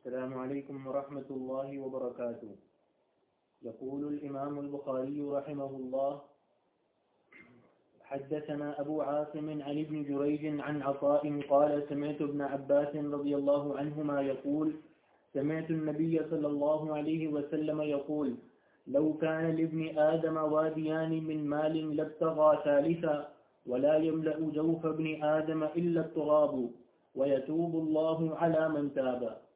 السلام عليكم ورحمة الله وبركاته. يقول الإمام البخاري رحمه الله حدثنا أبو عاصم عن ابن جريج عن عطاء قال سمعت ابن عباس رضي الله عنهما يقول سمعت النبي صلى الله عليه وسلم يقول لو كان لابن آدم واديان من مال لابتغى ثالثا ولا يملأ جوف ابن آدم إلا التراب ويتوب الله على من تاب.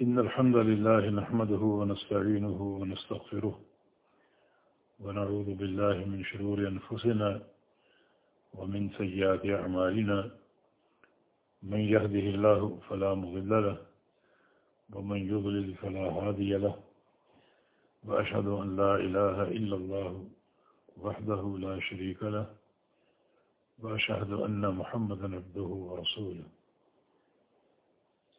إن الحمد لله نحمده ونستعينه ونستغفره ونعوذ بالله من شرور أنفسنا ومن سيئات أعمالنا. من يهده الله فلا مضل له ومن يضلل فلا هادي له. وأشهد أن لا إله إلا الله وحده لا شريك له. وأشهد أن محمدا عبده ورسوله.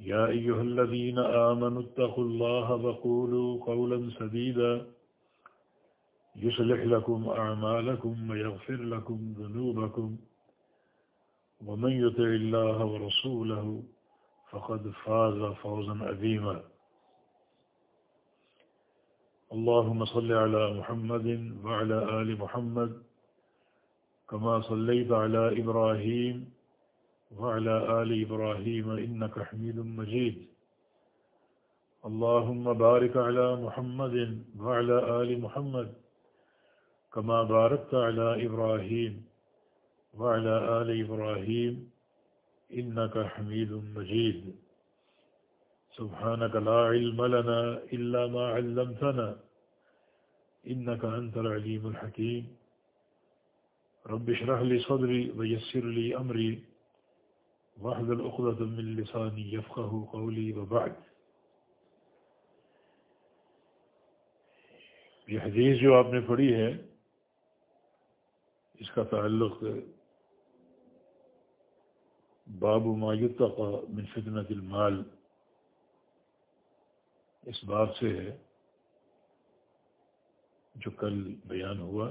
يا أيها الذين آمنوا اتقوا الله وقولوا قولا سديدا يصلح لكم أعمالكم ويغفر لكم ذنوبكم ومن يطع الله ورسوله فقد فاز فوزا عظيما اللهم صل على محمد وعلى آل محمد كما صليت على إبراهيم وعلى آل إبراهيم إنك حميد مجيد. اللهم بارك على محمد وعلى آل محمد كما باركت على إبراهيم وعلى آل إبراهيم إنك حميد مجيد. سبحانك لا علم لنا إلا ما علمتنا إنك أنت العليم الحكيم. رب اشرح لي صدري ويسر لي أمري. واحلل عقدة من لساني يفقه قولي وبعد. یہ حدیث جو آپ نے پڑھی ہے، اس کا تعلق باب ما یتقى من فتنة المال. اس باب سے ہے جو کل بیان ہوا.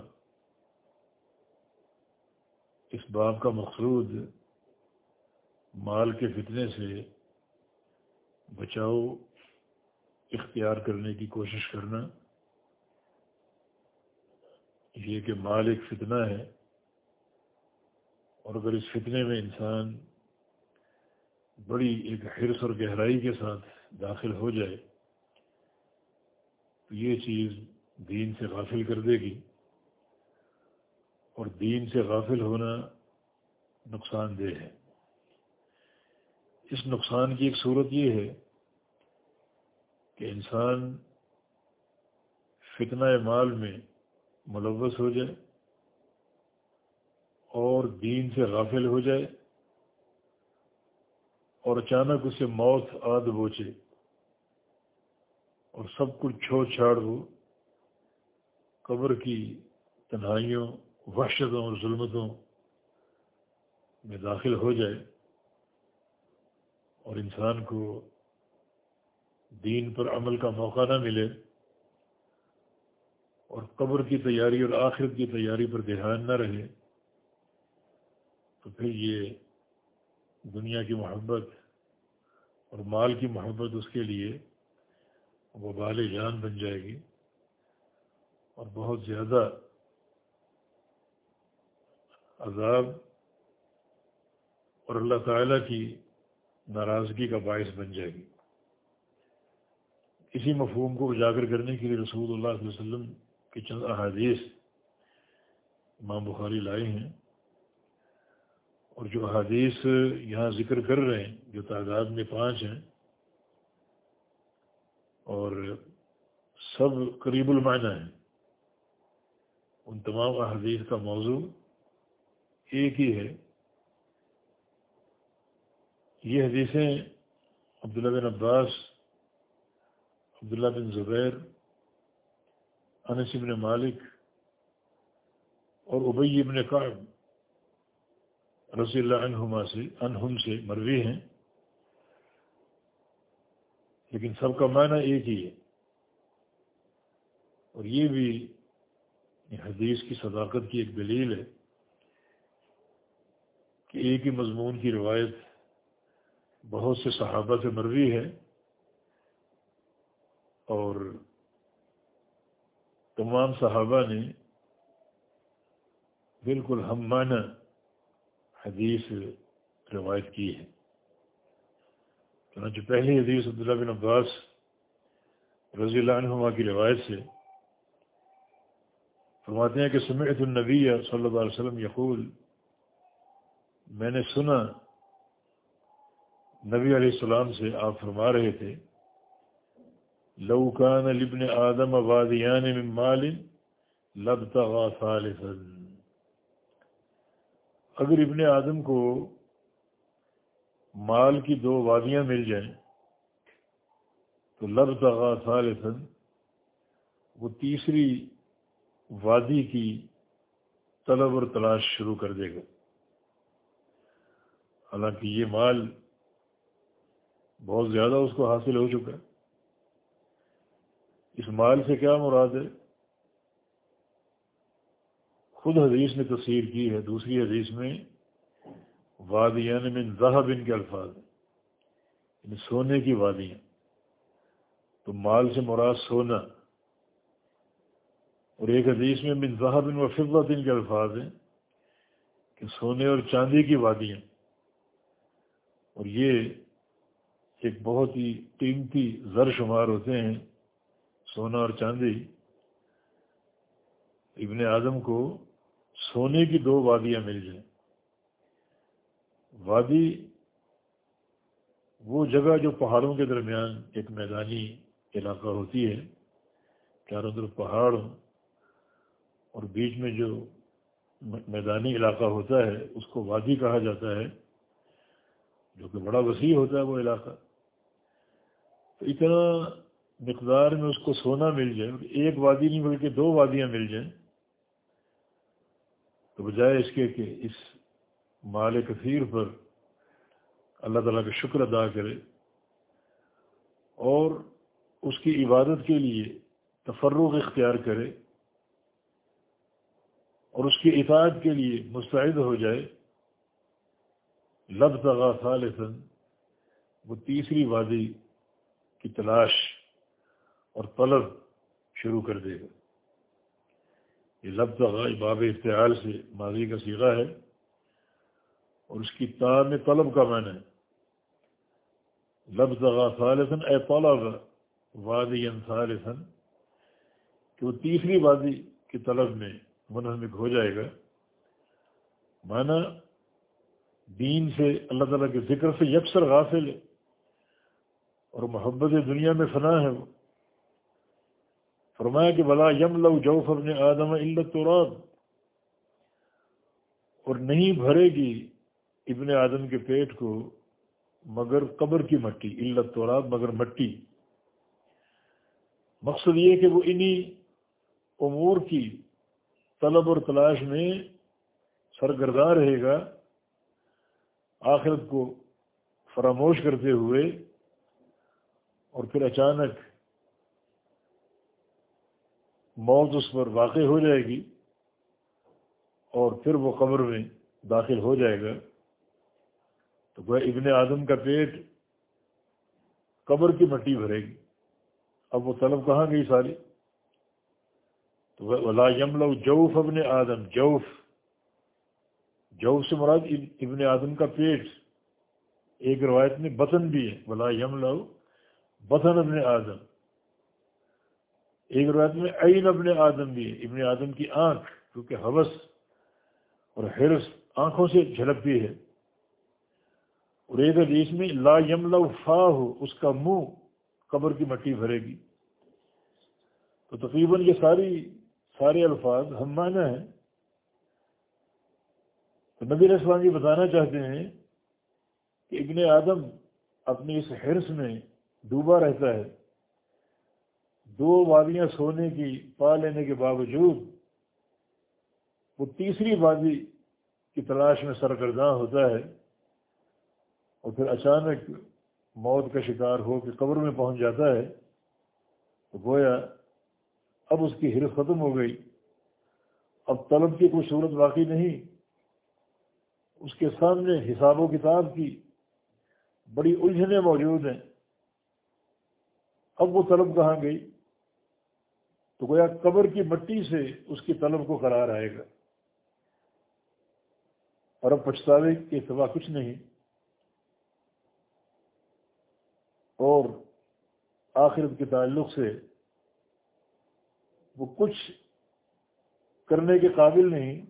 اس باب کا مقصود مال کے فتنے سے بچاؤ، اختیار کرنے کی کوشش کرنا، یہ کہ مال ایک فتنہ ہے اور اگر اس فتنے میں انسان بڑی ایک حرص اور گہرائی کے ساتھ داخل ہو جائے، تو یہ چیز دین سے غافل کر دے گی اور دین سے غافل ہونا نقصان دہ ہے۔ اس نقصان کی ایک صورت یہ ہے کہ انسان فتنہ مال میں ملوث ہو جائے اور دین سے غافل ہو جائے اور اچانک اسے موت آد بوچے اور سب کچھ چھوڑ چھاڑ ہو، قبر کی تنہائیوں، وحشتوں اور ظلمتوں میں داخل ہو جائے۔ اور انسان کو دین پر عمل کا موقع نہ ملے اور قبر کی تیاری اور آخرت کی تیاری پر دھیان نہ رہے، تو پھر یہ دنیا کی محبت اور مال کی محبت اس کے لیے وہ بال جان بن جائے گی اور بہت زیادہ عذاب اور اللہ تعالیٰ کی ناراضگی کا باعث بن جائے گی۔ اسی مفہوم کو اجاگر کرنے کے لیے رسول اللہ علیہ وسلم کی چند احادیث امام بخاری لائے ہیں اور جو احادیث یہاں ذکر کر رہے ہیں، جو تعداد میں پانچ ہیں اور سب قریب المعنی ہیں۔ ان تمام احادیث کا موضوع ایک ہی ہے۔ یہ حدیثیں عبداللہ بن عباس، عبداللہ بن زبیر، انس بن مالک اور ابئی ابن قائم رضی اللہ عنہما سے انہم سے مروی ہیں۔ لیکن سب کا معنی ایک ہی ہے۔ اور یہ بھی حدیث کی صداقت کی ایک دلیل ہے کہ ایک ہی مضمون کی روایت بہت سے صحابہ سے مروی ہے اور تمام صحابہ نے بالکل ہم حدیث روایت کی ہے۔ چنانچہ پہلی حدیث عبداللہ بن عباس رضی اللہ عنہما کی روایت سے فرماتے ہیں کہ سمعت النبی صلی اللہ علیہ وسلم یقول، میں نے سنا نبی علیہ السلام سے آپ فرما رہے تھے لوکان لبن آدم وادیان من مال لبتغا ثالثا۔ اگر ابن آدم کو مال کی دو وادیاں مل جائیں، تو لبتغا ثالثا، وہ تیسری وادی کی طلب اور تلاش شروع کر دے گا۔ حالانکہ یہ مال بہت زیادہ اس کو حاصل ہو چکا ہے۔ اس مال سے کیا مراد ہے؟ خود حدیث نے تصویر کی ہے، دوسری حدیث میں وادیان من ذہب ان کے الفاظ ہیں۔ یعنی سونے کی وادیاں۔ تو مال سے مراد سونا۔ اور ایک حدیث میں من ذہب و فضت ان کے الفاظ ہیں کہ سونے اور چاندی کی وادیاں۔ اور یہ ایک بہت ہی قیمتی زر شمار ہوتے ہیں سونا اور چاندی۔ ابن اعظم کو سونے کی دو وادیاں مل جائیں وادی وہ جگہ جو پہاڑوں کے درمیان ایک میدانی علاقہ ہوتی ہے، چاروں طرف پہاڑ اور بیچ میں جو میدانی علاقہ ہوتا ہے، اس کو وادی کہا جاتا ہے، جو کہ بڑا وسیع ہوتا ہے وہ علاقہ۔ تو اتنا مقدار میں اس کو سونا مل جائے، ایک وادی نہیں بلکہ دو وادیاں مل جائیں، تو بجائے اس کے کہ اس مال کثیر پر اللہ تعالیٰ کا شکر ادا کرے اور اس کی عبادت کے لیے تفرغ اختیار کرے اور اس کی اطاعت کے لیے مستعد ہو جائے۔ لب تغا وہ تیسری وادی کی تلاش اور طلب شروع کر دے گا۔ یہ لفظ باب افتعال سے ماضی کا سیغہ ہے اور اس کی تار میں طلب کا معنی ہے۔ لفظ ثالثن اے طلب وادی ثالثن کہ وہ تیسری وادی کی طلب میں منہمک ہو جائے گا۔ معنی دین سے اللہ تعالیٰ کے ذکر سے یکسر غافل ہے۔ اور محبت دنیا میں فنا ہے وہ۔ فرمایا کہ بلا یم لو جوف اپنے آدم علت اور نہیں بھرے گی ابن آدم کے پیٹ کو مگر قبر کی مٹی علت تو مگر مٹی۔ مقصد یہ کہ وہ انہی امور کی طلب اور تلاش میں سرگرداں رہے گا۔ آخرت کو فراموش کرتے ہوئے اور پھر اچانک موت اس پر واقع ہو جائے گی اور پھر وہ قبر میں داخل ہو جائے گا۔ تو وہ ابن آدم کا پیٹ قبر کی مٹی بھرے گی۔ اب وہ طلب کہاں گئی ساری تو ولا یم لو جوف ابن آدم۔ جوف جوف سے مراد ابن آدم کا پیٹ۔ ایک روایت میں بطن بھی ہے۔ ولا یم لو بطن ابن آدم۔ ایک روایت میں عین ابن آدم بھی ہے۔ ابن آدم کی آنکھ، کیونکہ حوث اور حرص آنکھوں سے جھلکتی ہے۔ اور ایک حدیث میں لا یم فا ہو اس کا منہ قبر کی مٹی بھرے گی۔ تو تقریباً یہ ساری، سارے الفاظ ہم مانا ہے تو نبی رسوان جی بتانا چاہتے ہیں کہ ابن آدم اپنی اس حرص میں ڈوبا رہتا ہے۔ دو وادیاں سونے کی، پا لینے کے باوجود وہ تیسری وادی کی تلاش میں سرگرداں ہوتا ہے اور پھر اچانک موت کا شکار ہو کے قبر میں پہنچ جاتا ہے۔ تو گویا اب اس کی ہرف ختم ہو گئی۔ اب طلب کی کوئی صورت باقی نہیں۔ اس کے سامنے حساب و کتاب کی بڑی الجھنیں موجود ہیں۔ اب وہ طلب کہاں گئی؟ تو گویا قبر کی مٹی سے اس کی طلب کو قرار آئے گا۔ اور اب پچھتاوے کے سوا کچھ نہیں۔ اور آخرت کے تعلق سے وہ کچھ کرنے کے قابل نہیں،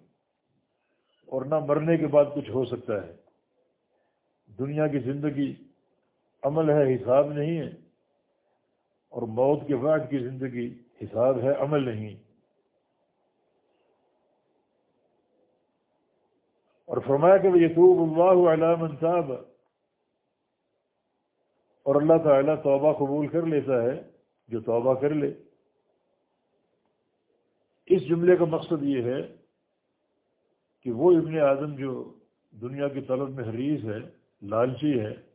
اور نہ مرنے کے بعد کچھ ہو سکتا ہے۔ دنیا کی زندگی عمل ہے، حساب نہیں ہے۔ اور موت کے بعد کی زندگی حساب ہے، عمل نہیں۔ اور فرمایا کہ یتوب اللہ علام صاحب اور اللہ تعالیٰ توبہ قبول کر لیتا ہے، جو توبہ کر لے۔ اس جملے کا مقصد یہ ہے کہ وہ ابن اعظم جو دنیا کی طلب میں حریض ہے، لالچی ہے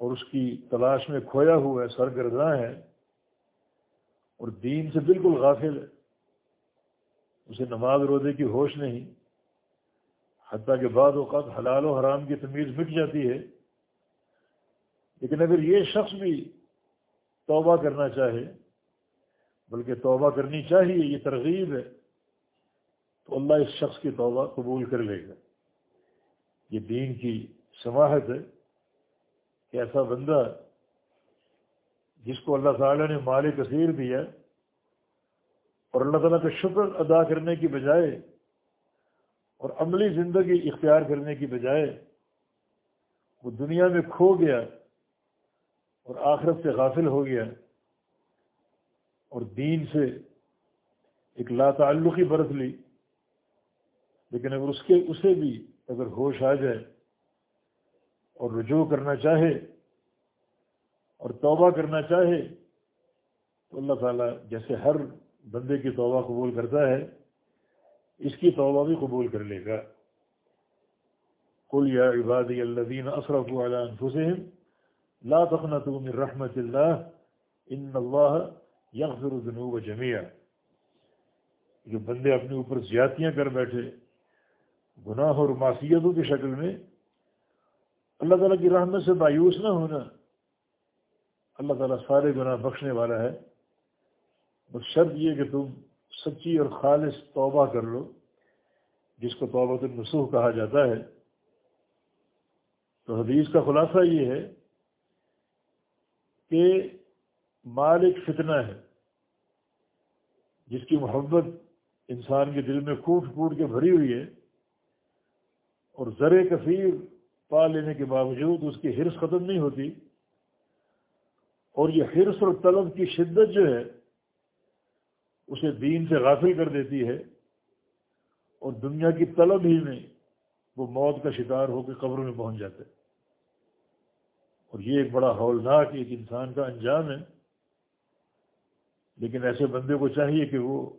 اور اس کی تلاش میں کھویا ہوا ہے، سرگرداں ہے اور دین سے بالکل غافل ہے۔ اسے نماز روزے کی ہوش نہیں، حتیٰ کہ بعض اوقات حلال و حرام کی تمیز مٹ جاتی ہے۔ لیکن اگر یہ شخص بھی توبہ کرنا چاہے، بلکہ توبہ کرنی چاہیے، یہ ترغیب ہے، تو اللہ اس شخص کی توبہ قبول کر لے گا۔ یہ دین کی سماحت ہے۔ کہ ایسا بندہ جس کو اللہ تعالیٰ نے مال کثیر دیا اور اللہ تعالیٰ کا شکر ادا کرنے کی بجائے اور عملی زندگی اختیار کرنے کی بجائے وہ دنیا میں کھو گیا اور آخرت سے غافل ہو گیا اور دین سے ایک لاتعلقی برت لی، لیکن اگر اس کے، اسے بھی اگر ہوش آ جائے اور رجوع کرنا چاہے اور توبہ کرنا چاہے تو اللہ تعالیٰ جیسے ہر بندے کی توبہ قبول کرتا ہے، اس کی توبہ بھی قبول کر لے گا۔ کل یا عبادی الذین اسرف علی انفسهم لا تقنطوا من رحمت اللہ ان اللہ یغفر الذنوب جميعا جو بندے اپنے اوپر زیادتیاں کر بیٹھے، گناہ اور معصیتوں کی شکل میں اللہ تعالیٰ کی رحمت سے مایوس نہ ہونا اللہ تعالیٰ سارے گناہ بخشنے والا ہے۔ بس شرط یہ کہ تم سچی اور خالص توبہ کر لو، جس کو توبہ النسوح کہا جاتا ہے۔ تو حدیث کا خلاصہ یہ ہے کہ مال ایک فتنہ ہے، جس کی محبت انسان کے دل میں پھوٹ پھوٹ کے بھری ہوئی ہے اور زر کثیر پا لینے کے باوجود اس کی حرص ختم نہیں ہوتی اور یہ حرص اور طلب کی شدت جو ہے، اسے دین سے غافل کر دیتی ہے اور دنیا کی طلب ہی میں وہ موت کا شکار ہو کے قبروں میں پہنچ جاتے اور یہ ایک بڑا ہولناک ایک انسان کا انجام ہے۔ لیکن ایسے بندے کو چاہیے کہ وہ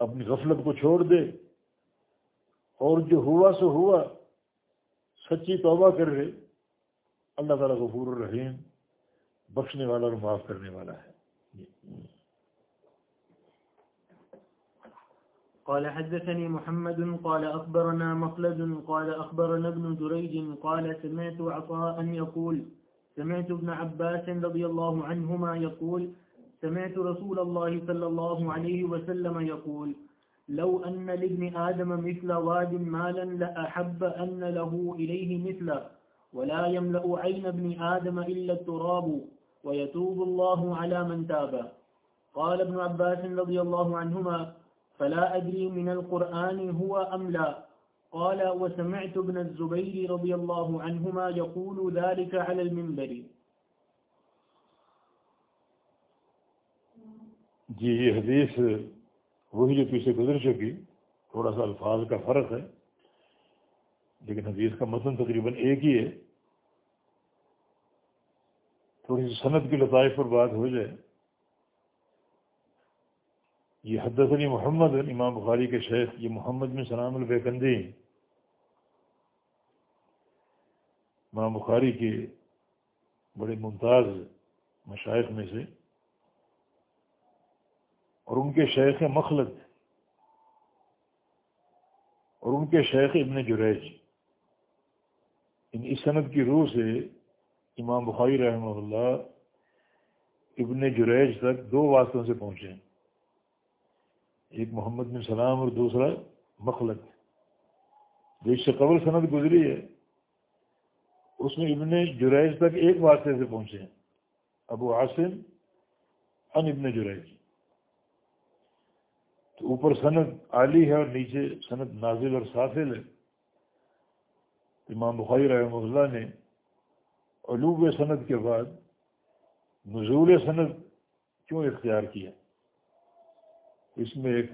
اپنی غفلت کو چھوڑ دے اور جو ہوا سو ہوا سچی توبہ کر رہے، اللہ تعالیٰ غفور الرحیم، بخشنے والا اور معاف کرنے والا ہے۔ قال حدثني محمد، قال أخبرنا مخلد، قال أخبرنا ابن جريج، قال سمعت عطاء يقول، سمعت ابن عباس رضي الله عنهما يقول، سمعت رسول الله صلى الله عليه وسلم يقول لو أن لابن آدم مثل واد مالا لأحب أن له إليه مثله ولا يملأ عين ابن آدم إلا التراب، ويتوب الله على من تاب. قال ابن عباس رضي الله عنهما، فلا أدري من القرآن هو أم لا. قال، وسمعت ابن الزبير رضي الله عنهما يقول ذلك على المنبر. جی یہ حدیث وہی جو پیچھے گزر چکی، تھوڑا سا الفاظ کا فرق ہے، لیکن حدیث کا متن تقریباً ایک ہی ہے۔ تھوڑی سی صنعت کی لطائف پر بات ہو جائے۔ یہ حدثنی محمد، امام بخاری کے شیخ، یہ محمد میں سلام البیکندی۔ امام بخاری کے بڑے ممتاز مشائق میں سے اور ان کے شیخ مخلط اور ان کے شیخ ابن جریج۔ ان اس صنعت کی روح سے امام بخاری رحمہ اللہ ابن جریج تک دو واسطوں سے پہنچے ہیں۔ ایک محمد بن سلام اور دوسرا مخلط جو اس سے قبل صنعت گزری ہے، اس میں ابن جریج تک ایک واسطے سے پہنچے ہیں۔ ابو عاصم ان ابن جریج۔ تو اوپر صنعت عالی ہے اور نیچے صنعت نازل اور سافل ہے۔ امام بخاری رحمہ اللہ نے علوب صنعت کے بعد نزول صنعت کیوں اختیار کیا؟ اس میں ایک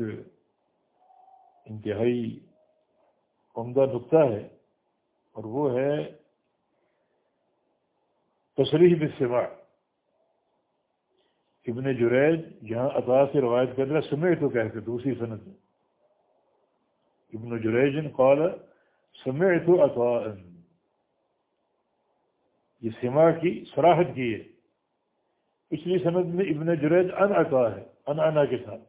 انتہائی عمدہ نقطہ ہے اور وہ ہے تصریح بسوا ابن جریج جہاں عطا سے روایت کر رہا سمے تو کہتے دوسری صنعت ابن جریج قال سمے تو عطا یہ سما کی سراہد کی ہے۔ پچھلی صنعت میں ابن جریج ان عطا ہے، ان انا کے ساتھ۔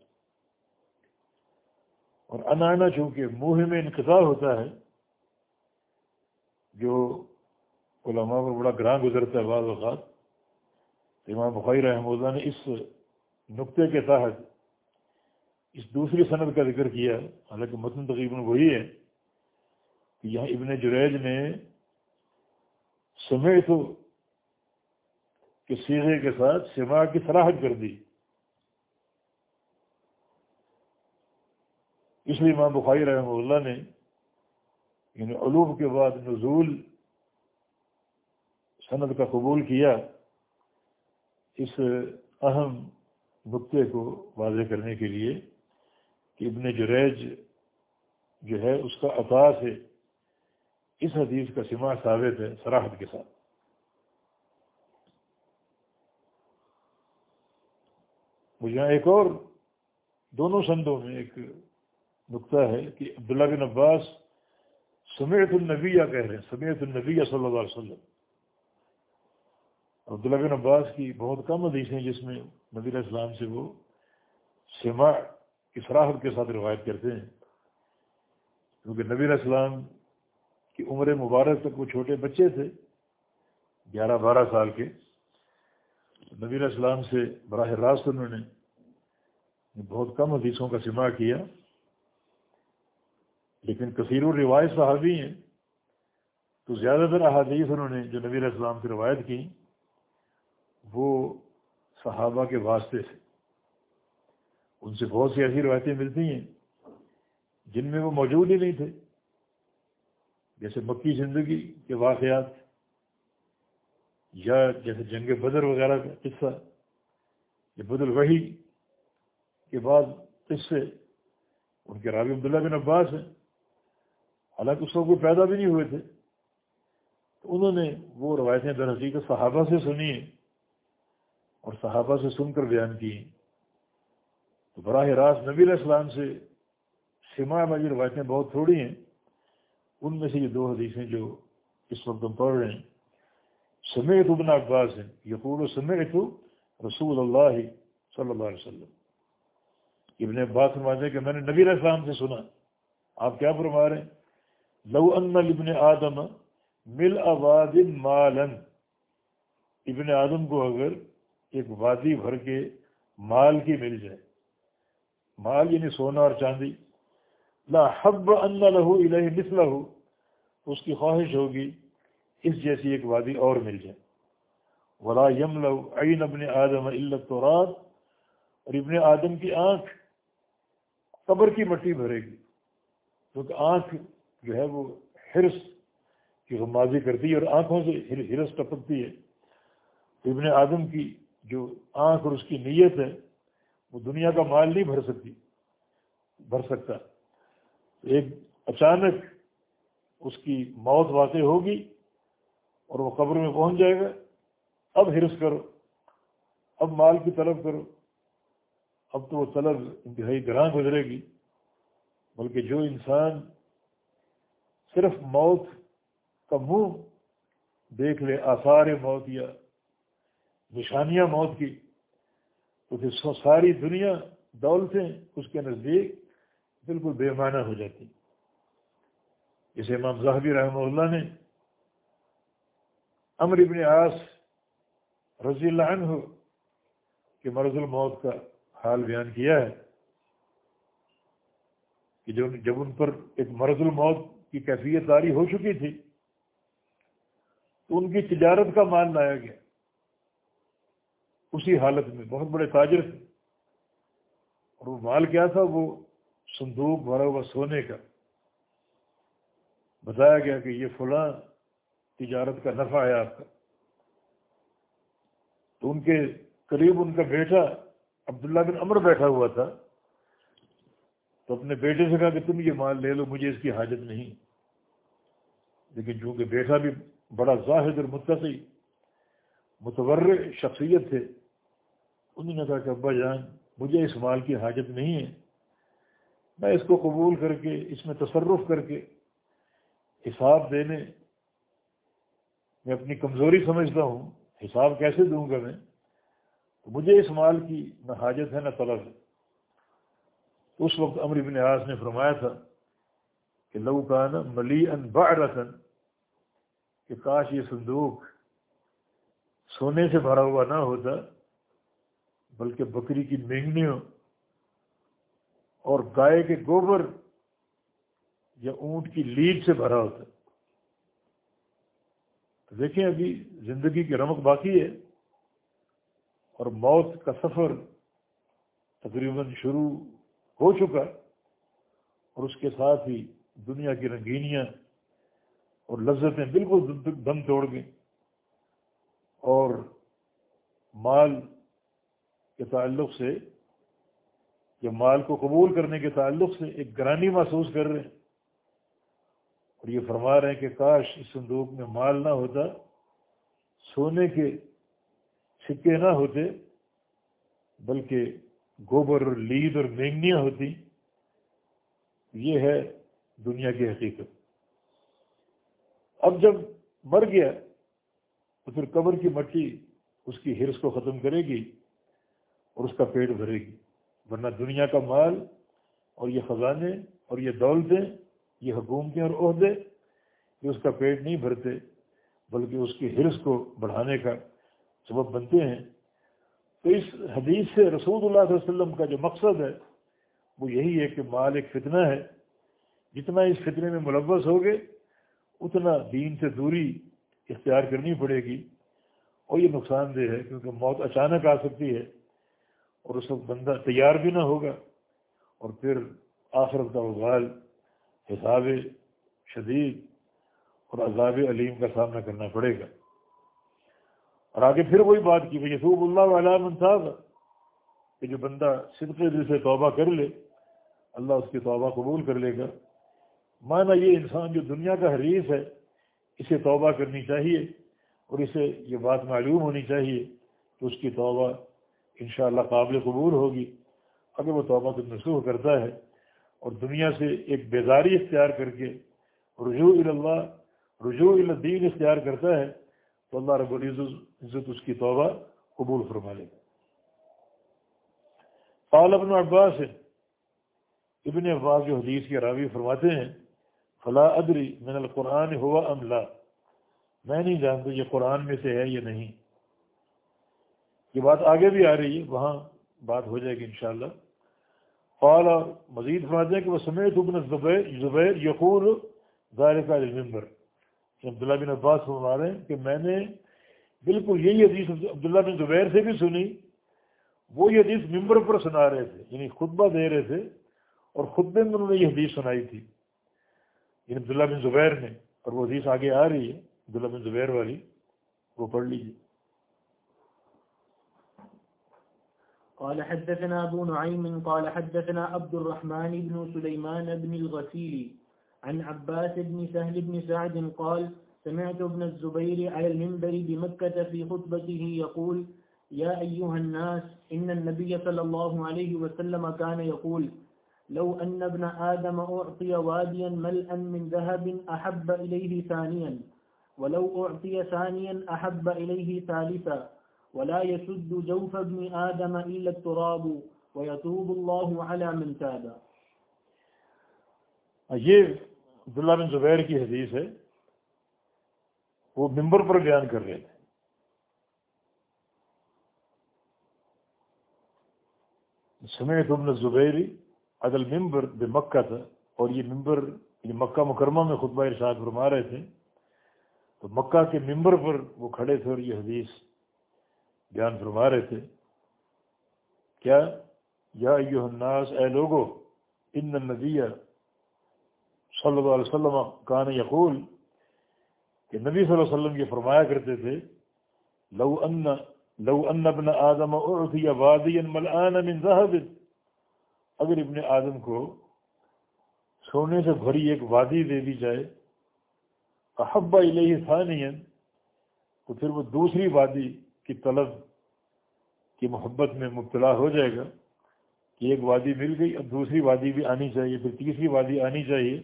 اور انانا چونکہ منہ میں انقطاع ہوتا ہے، جو علماء پر بڑا گراں گزرتا ہے بعض اوقات امام بخاری رحمہ اللہ نے اس نقطے کے تحت اس دوسری صنعت کا ذکر کیا، حالانکہ متن تقریباً وہی ہے کہ یہاں ابن جریج نے سمے تو کہ سیغے کے ساتھ سما کی فراہت کر دی۔ اس لیے امام بخاری رحمہ اللہ نے یعنی علوم کے بعد نزول سند کا قبول کیا۔ اس اہم نقطے کو واضح کرنے کے لیے کہ ابن جریج جو ہے، اس کا عطا سے اس حدیث کا سما ثابت ہے سراحت کے ساتھ۔ مجھے ایک اور، دونوں سندوں میں ایک نقطہ ہے کہ عبداللہ بن عباس سمیت النبیہ کہہ رہے ہیں سمیت النبیہ صلی اللہ علیہ وسلم۔ عبداللہ بن عباس کی بہت کم حدیث ہیں جس میں نبی علیہ السلام سے وہ سما کی فراہت کے ساتھ روایت کرتے ہیں۔ کیونکہ نبی علیہ السلام کی عمر مبارک تک وہ چھوٹے بچے تھے، گیارہ بارہ سال کے۔ نبی علیہ السلام سے براہ راست انہوں نے بہت کم حدیثوں کا سما کیا۔ لیکن کثیر الروایت صحابی ہیں، تو زیادہ تر احادیث انہوں نے جو نبی علیہ السلام سے روایت کی وہ صحابہ کے واسطے سے ان سے بہت سی ایسی روایتیں ملتی ہیں جن میں وہ موجود ہی نہیں تھے۔ جیسے مکی زندگی کے واقعات یا جیسے جنگ بدر وغیرہ کا قصہ، یا بدر وحی کے بعد قصے۔ ان کے رابع عبداللہ بن عباس ہیں۔ حالانکہ اس وقت کوئی پیدا بھی نہیں ہوئے تھے۔ تو انہوں نے وہ روایتیں در حقیقت صحابہ سے سنی ہیں۔ اور صحابہ سے سن کر بیان کی تو براہ راست نبی علیہ السلام سے سما میں روایتیں بہت تھوڑی ہیں۔ ان میں سے یہ دو حدیثیں جو اس وقت ہم پڑھ رہے ہیں۔ سمیت ابن عباس ہیں یقول و سمیت رسول اللہ صلی اللہ علیہ وسلم۔ ابن عباس فرماتے کہ میں نے نبی علیہ السلام سے سنا۔ آپ کیا فرما رہے ہیں؟ لو ان ابن آدم مل آباد مالن ابن آدم کو اگر ایک وادی بھر کے مال کی مل جائے۔ مال یعنی سونا اور چاندی۔ لا حب ان لہو الہ مثلہ۔ اس کی خواہش ہوگی اس جیسی ایک وادی اور مل جائے۔ ولا یم لو عین ابن آدم التورات اور ابن آدم کی آنکھ قبر کی مٹی بھرے گی۔ کیونکہ آنکھ جو ہے وہ حرص کی غمازی کرتی ہے اور آنکھوں سے ہرس ٹپکتی ہے۔ ابن آدم کی جو آنکھ اور اس کی نیت ہے، وہ دنیا کا مال نہیں بھر سکتی، بھر سکتا۔ ایک اچانک اس کی موت واقع ہوگی اور وہ قبر میں پہنچ جائے گا۔ اب حرص کرو، اب مال کی طلب کرو۔ اب تو وہ طلب انتہائی گراں گزرے گی، بلکہ جو انسان صرف موت کا منہ دیکھ لے، آثار موت یا نشانیاں موت کی۔ تو پھر ساری دنیا دولتیں اس کے نزدیک بالکل بے معنی ہو جاتی۔ جسے امام زہبی رحمہ اللہ نے امر ابن آس رضی اللہ عنہ کہ مرض الموت کا حال بیان کیا ہے کہ جو جب ان پر ایک مرض الموت کی کیفیت داری ہو چکی تھی، تو ان کی تجارت کا مال لایا گیا۔ اسی حالت میں بہت بڑے تاجر تھے۔ اور وہ مال کیا تھا؟ وہ صندوق بھرا ہوا سونے کا۔ بتایا گیا کہ یہ فلاں تجارت کا نفع ہے آپ کا۔ تو ان کے قریب ان کا بیٹا عبداللہ بن امر بیٹھا ہوا تھا۔ تو اپنے بیٹے سے کہا کہ تم یہ مال لے لو، مجھے اس کی حاجت نہیں۔ لیکن چونکہ بیٹا بھی بڑا زاہد اور متقی متور شخصیت تھے انہوں نے کہا کہ ابا جان، مجھے اس مال کی حاجت نہیں ہے۔ میں اس کو قبول کر کے، اس میں تصرف کر کے حساب دینے، میں اپنی کمزوری سمجھتا ہوں، حساب کیسے دوں گا میں؟ تو مجھے اس مال کی نہ حاجت ہے، نہ طلب ہے۔ اس وقت امر بن آس نے فرمایا تھا کہ لو کا نا ملی ان رتن کہ کاش یہ صندوق سونے سے بھرا ہوا نہ ہوتا بلکہ بکری کی مینگنیوں اور گائے کے گوبر یا اونٹ کی لیڈ سے بھرا ہوتا تو دیکھیں ابھی زندگی کی رمق باقی ہے اور موت کا سفر تقریباً شروع ہو چکا اور اس کے ساتھ ہی دنیا کی رنگینیاں اور لذتیں بالکل دم توڑ گئیں اور مال کے تعلق سے یا مال کو قبول کرنے کے تعلق سے ایک گرانی محسوس کر رہے ہیں۔ اور یہ فرما رہے ہیں کہ کاش اس صندوق میں مال نہ ہوتا، سونے کے سکے نہ ہوتے، بلکہ گوبر اور لید اور مینگنیاں ہوتی۔ یہ ہے دنیا کی حقیقت۔ اب جب مر گیا، تو پھر قبر کی مٹی اس کی ہرس کو ختم کرے گی۔ اور اس کا پیٹ بھرے گی۔ ورنہ دنیا کا مال اور یہ خزانے اور یہ دولتیں، یہ حکومتیں اور عہدے، یہ اس کا پیٹ نہیں بھرتے، بلکہ اس کی ہرس کو بڑھانے کا سبب بنتے ہیں۔ تو اس حدیث سے رسول اللہ علیہ وسلم کا جو مقصد ہے، وہ یہی ہے کہ مال ایک فتنہ ہے۔ جتنا اس فتنے میں ملوث ہوگے، اتنا دین سے دوری اختیار کرنی پڑے گی۔ اور یہ نقصان دہ ہے، کیونکہ موت اچانک آ سکتی ہے۔ اور اس وقت بندہ تیار بھی نہ ہوگا اور پھر آخرت کا وبال حساب شدید اور عذاب علیم کا سامنا کرنا پڑے گا۔ اور آگے پھر وہی بات کی بھائی یسوب اللہ علیہ منصاف کہ جو بندہ صدقے دل سے توبہ کر لے، اللہ اس کی توبہ قبول کر لے گا۔ مانا یہ انسان جو دنیا کا حریف ہے، اسے توبہ کرنی چاہیے اور اسے یہ بات معلوم ہونی چاہیے کہ اس کی توبہ انشاءاللہ قابل قبول ہوگی۔ اگر وہ توبہ کو نسوخ کرتا ہے اور دنیا سے ایک بیداری اختیار کر کے رجوع اللہ، رجوع الدین اختیار کرتا ہے، تو اللہ رب العزت اس کی توبہ قبول فرما لے گا۔ قال ابن عباس ابن عباس جو حدیث کے راوی فرماتے ہیں، فلا ادری من القرآن ہوا لا۔ میں نہیں جانتا یہ قرآن میں سے ہے یا نہیں۔ یہ بات آگے بھی آ رہی ہے، وہاں بات ہو جائے گی انشاءاللہ۔ قال، مزید فرماتے ہیں کہ وہ سمیت ابن زبیر زبیر یقول ظاہر کا ممبر عبداللہ بن عباس فرما رہے ہیں کہ میں نے بالکل یہی حدیث عبداللہ بن زبیر سے بھی سنی، وہ یہ حدیث ممبر پر سنا رہے تھے یعنی خطبہ دے رہے تھے، اور خطبے میں انہوں نے یہ حدیث سنائی تھی۔ یعنی عبداللہ بن زبیر نے، اور وہ حدیث آگے آ رہی ہے، عبداللہ بن زبیر والی، وہ پڑھ لیجیے قال حدثنا أبو نعيم قال حدثنا عبد الرحمن بن سليمان بن الغسيل عن عباس بن سهل بن سعد قال سمعت ابن الزبير على المنبر بمكة في خطبته يقول، يا أيها الناس، إن النبي صلى الله عليه وسلم كان يقول، لو أن ابن آدم أعطي واديا ملأ من ذهب أحب إليه ثانيا، ولو أعطي ثانيا أحب إليه ثالثا ولا يسد جوف ابن آدم إلا التراب ويتوب الله على من تاب. یہ عبداللہ بن زبیر کی حدیث ہے، وہ ممبر پر بیان کر رہے تھے۔ سمیت ابن زبیری عدل ممبر بے مکہ تھا، اور یہ ممبر یہ مکہ مکرمہ میں خطبہ ارشاد فرما رہے تھے۔ تو مکہ کے ممبر پر وہ کھڑے تھے اور یہ حدیث بیان فرما رہے تھے۔ کیا؟ یا الناس، اے لوگو، ان النبی صلی اللہ علیہ وسلم کان یقول کہ نبی صلی اللہ علیہ وسلم یہ فرمایا کرتے تھے، لو ان لو ان ابن آدم اعطی وادیا ملآن من ذهب اگر ابن آدم کو سونے سے بھری ایک وادی دے دی جائے احبا الیہ ثانیا، تو پھر وہ دوسری وادی کی طلب کی محبت میں مبتلا ہو جائے گا کہ ایک وادی مل گئی اب دوسری وادی بھی آنی چاہیے، پھر تیسری وادی آنی چاہیے۔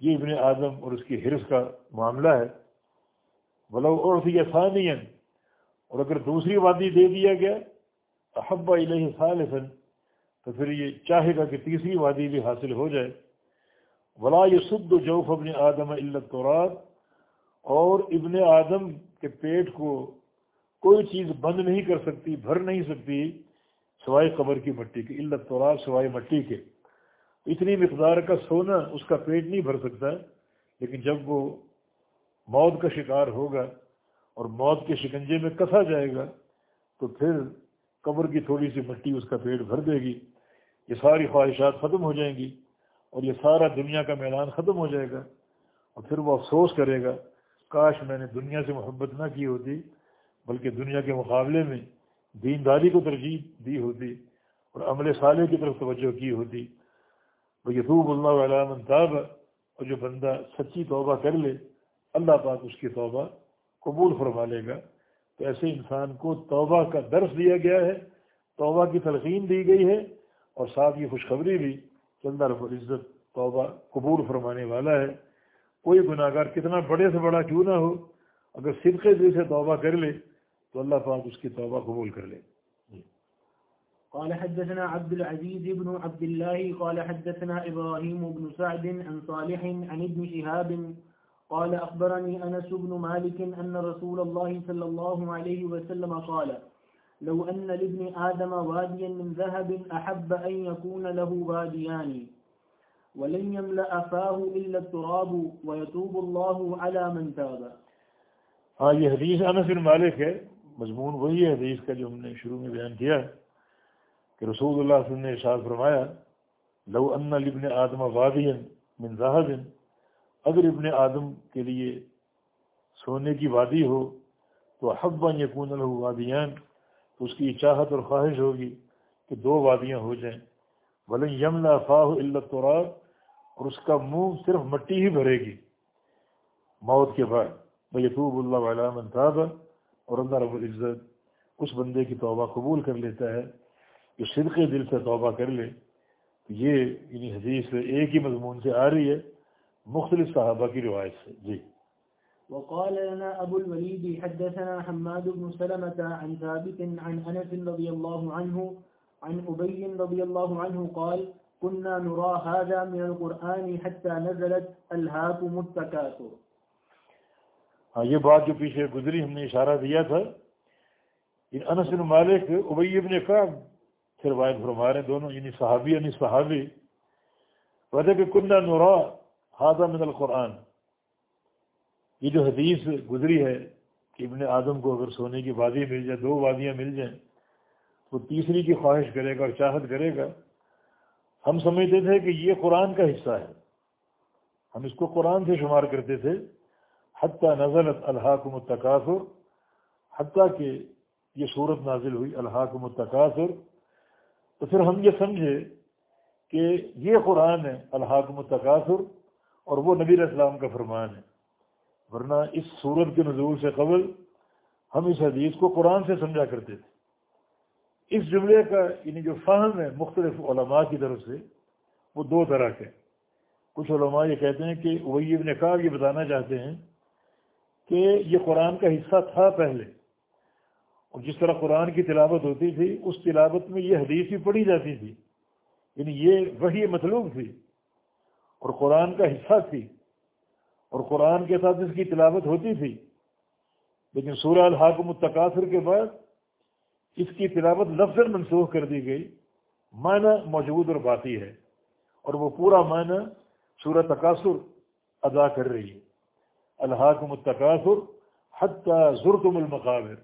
یہ ابن اعظم اور اس کی حرص کا معاملہ ہے۔ بلو اور سی ثانین اور اگر دوسری وادی دے دیا گیا احبا علیہ صالحن تو پھر یہ چاہے گا کہ تیسری وادی بھی حاصل ہو جائے۔ ولا یہ سد جوف ابن آدم علت اور ابن آدم کے پیٹ کو کوئی چیز بند نہیں کر سکتی، بھر نہیں سکتی سوائے قبر کی مٹی کی علت تورات سوائے مٹی کے۔ اتنی مقدار کا سونا اس کا پیٹ نہیں بھر سکتا، لیکن جب وہ موت کا شکار ہوگا اور موت کے شکنجے میں کسا جائے گا، تو پھر قبر کی تھوڑی سی مٹی اس کا پیٹ بھر دے گی۔ یہ ساری خواہشات ختم ہو جائیں گی اور یہ سارا دنیا کا میدان ختم ہو جائے گا۔ اور پھر وہ افسوس کرے گا، کاش میں نے دنیا سے محبت نہ کی ہوتی۔ بلکہ دنیا کے مقابلے میں دینداری کو ترجیح دی ہوتی اور عمل صالح کی طرف توجہ کی ہوتی۔ وہ یتوب اللہ علام تاب۔ اور جو بندہ سچی توبہ کر لے، اللہ پاک اس کی توبہ قبول فرما لے گا۔ تو ایسے انسان کو توبہ کا درس دیا گیا ہے، توبہ کی تلقین دی گئی ہے اور ساتھ یہ خوشخبری بھی کہ اللہ رب العزت توبہ قبول فرمانے والا ہے۔ کوئی گناہ گار کتنا بڑے سے بڑا کیوں نہ ہو، اگر صدقے دل سے توبہ کر لے تو اللہ پاک اس کی توبہ قبول کر لے۔ قال حدثنا عبد العزيز بن عبد الله قال حدثنا إبراهيم بن سعد عن صالح عن ابن شهاب قال أخبرني أنس بن مالك أن رسول الله صلى الله عليه وسلم قال لو أن لابن آدم واديا من ذهب أحب أن يكون له واديان ولن يملأ فاه إلا التراب ويتوب الله على من تاب. ہاں یہ حدیث انس بن مالک ہے۔ مضمون وہی ہے، حدیث کا جو ہم نے شروع میں بیان کیا ہے کہ رسول اللہ صلی اللہ علیہ وسلم نے ارشاد فرمایا، لو ان ابن آدم وادین من ذہب، اگر ابن آدم کے لیے سونے کی وادی ہو تو حبا یقون الح وادیان، تو اس کی چاہت اور خواہش ہوگی کہ دو وادیاں ہو جائیں۔ بلن یمن فاہ علت اور اس کا منہ صرف مٹی ہی بھرے گی۔ موت کے بعد بھائی یقوب اللہ علام تاب اور اللہ رب العزت اس بندے کی توبہ قبول کر لیتا ہے، جو صدق دل سے توبہ کر لے۔ یہ یعنی حدیث ایک ہی مضمون سے آ رہی ہے، مختلف صحابہ کی روایت سے۔ جی۔ وقال لنا أبو الوليد حدثنا حماد بن سلمة عن ثابت عن أنس رضي الله عنه، عن أبي رضي الله عنه قال كنا نرى هذا من القرآن حتى نزلت ألهاكم التكاثر. ہاں یہ بات جو پیچھے گزری، ہم نے اشارہ دیا تھا۔ ان انس بن مالک، ابی ابن کعب پھر روایت فرما رہے ہیں دونوں یعنی صحابی یعنی صحابی۔ وجہ کہ کنہ نورا ہاضا من القرآن۔ یہ جو حدیث گزری ہے کہ ابن آدم کو اگر سونے کی وادی مل جائے، دو وادیاں مل جائیں، تو تیسری کی خواہش کرے گا اور چاہت کرے گا۔ ہم سمجھتے تھے کہ یہ قرآن کا حصہ ہے۔ ہم اس کو قرآن سے شمار کرتے تھے۔ حتیٰ نزلت الحاکم التقاصر حتیٰ کہ یہ صورت نازل ہوئی الحاق متقاصر تو پھر ہم یہ سمجھے کہ یہ قرآن ہے الحاق متقاصر اور وہ نبی اسلام کا فرمان ہے۔ ورنہ اس صورت کے نزول سے قبل ہم اس حدیث کو قرآن سے سمجھا کرتے تھے۔ اس جملے کا یعنی جو فہم ہے مختلف علماء کی طرف سے، وہ دو طرح کے کچھ علماء یہ کہتے ہیں کہ وہی ابن کعب یہ بتانا چاہتے ہیں کہ یہ قرآن کا حصہ تھا پہلے۔ اور جس طرح قرآن کی تلاوت ہوتی تھی، اس تلاوت میں یہ حدیث بھی پڑھی جاتی تھی۔ یعنی یہ وہی مطلوب تھی۔ اور قرآن کا حصہ تھی۔ اور قرآن کے ساتھ اس کی تلاوت ہوتی تھی۔ لیکن سورہ الحاکم التقاصر کے بعد اس کی تلاوت لفظ منسوخ کر دی گئی۔ معنی موجود اور باقی ہے۔ اور وہ پورا معنی سورہ تقاصر ادا کر رہی ہے۔ الحاکم التقاصر حتیٰ ضرتم المقابر،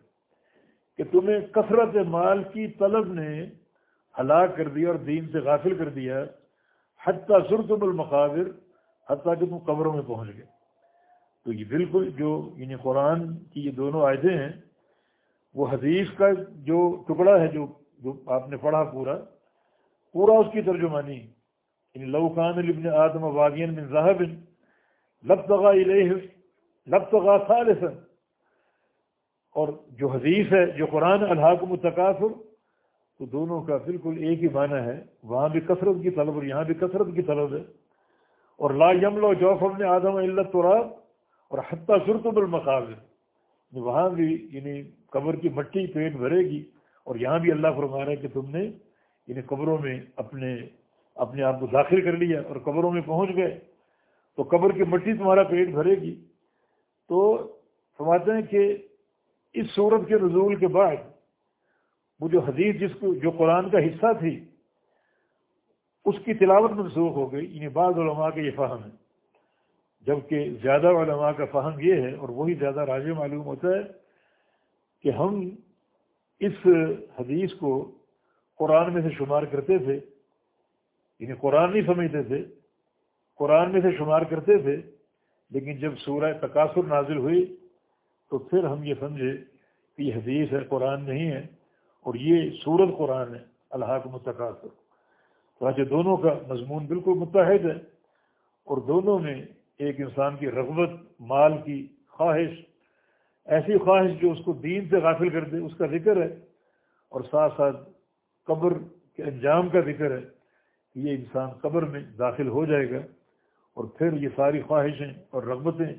کہ تمہیں کثرت مال کی طلب نے ہلاک کر دیا اور دین سے غافل کر دیا، حتیٰ ضرتم المقابر، حتیٰ کہ تم قبروں میں پہنچ گئے۔ تو یہ بالکل جو یعنی قرآن کی یہ دونوں آیتیں ہیں، وہ حدیث کا جو ٹکڑا ہے، جو جو آپ نے پڑھا پورا پورا اس کی ترجمانی یعنی لوکان لبن آدم واغین من ذہب لب تغا لب تغا ثالثا. اور جو حدیث ہے، جو قرآن الحاق متقاصر تو دونوں کا بالکل ایک ہی معنی ہے. وہاں بھی کثرت کی طلب اور یہاں بھی کثرت کی طلب ہے. اور لا یمل و جوف نے آدم علت تو اور حتیٰ سرتب المقابر یعنی وہاں بھی یعنی قبر کی مٹی پیٹ بھرے گی. اور یہاں بھی اللہ فرما رہا ہے کہ تم نے یعنی قبروں میں اپنے اپنے آپ کو داخل کر لیا اور قبروں میں پہنچ گئے. تو قبر کی مٹی تمہارا پیٹ بھرے گی. تو فرماتے ہیں کہ اس صورت کے نزول کے بعد وہ جو حدیث جس کو جو قرآن کا حصہ تھی، اس کی تلاوت منسوخ ہو گئی۔ یعنی بعض علماء کا یہ فہم ہے۔ جبکہ زیادہ علماء کا فہم یہ ہے اور وہی زیادہ راج معلوم ہوتا ہے کہ ہم اس حدیث کو قرآن میں سے شمار کرتے تھے۔ یعنی قرآن نہیں سمجھتے تھے۔ قرآن میں سے شمار کرتے تھے۔ لیکن جب سورہ تقاصر نازل ہوئی تو پھر ہم یہ سمجھے کہ یہ حدیث ہے، قرآن نہیں ہے اور یہ سورت قرآن ہے اللہ کو متقاصر تو دونوں کا مضمون بالکل متحد ہے اور دونوں میں ایک انسان کی رغبت، مال کی خواہش، ایسی خواہش جو اس کو دین سے غافل کر دے، اس کا ذکر ہے۔ اور ساتھ ساتھ قبر کے انجام کا ذکر ہے یہ انسان قبر میں داخل ہو جائے گا۔ اور پھر یہ ساری خواہشیں اور رغبتیں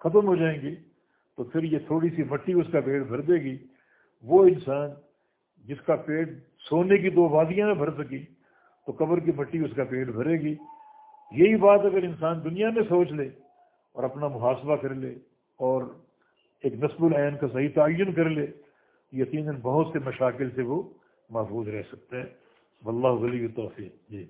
ختم ہو جائیں گی، تو پھر یہ تھوڑی سی مٹی اس کا پیٹ بھر دے گی۔ وہ انسان جس کا پیٹ سونے کی دو وادیاں میں بھر سکی، تو قبر کی مٹی اس کا پیٹ بھرے گی۔ یہی بات اگر انسان دنیا میں سوچ لے اور اپنا محاسبہ کر لے اور ایک نصب العین کا صحیح تعین کر لے، یقیناً بہت سے مشاکل سے وہ محفوظ رہ سکتا ہے واللہ ولی توفیق جی۔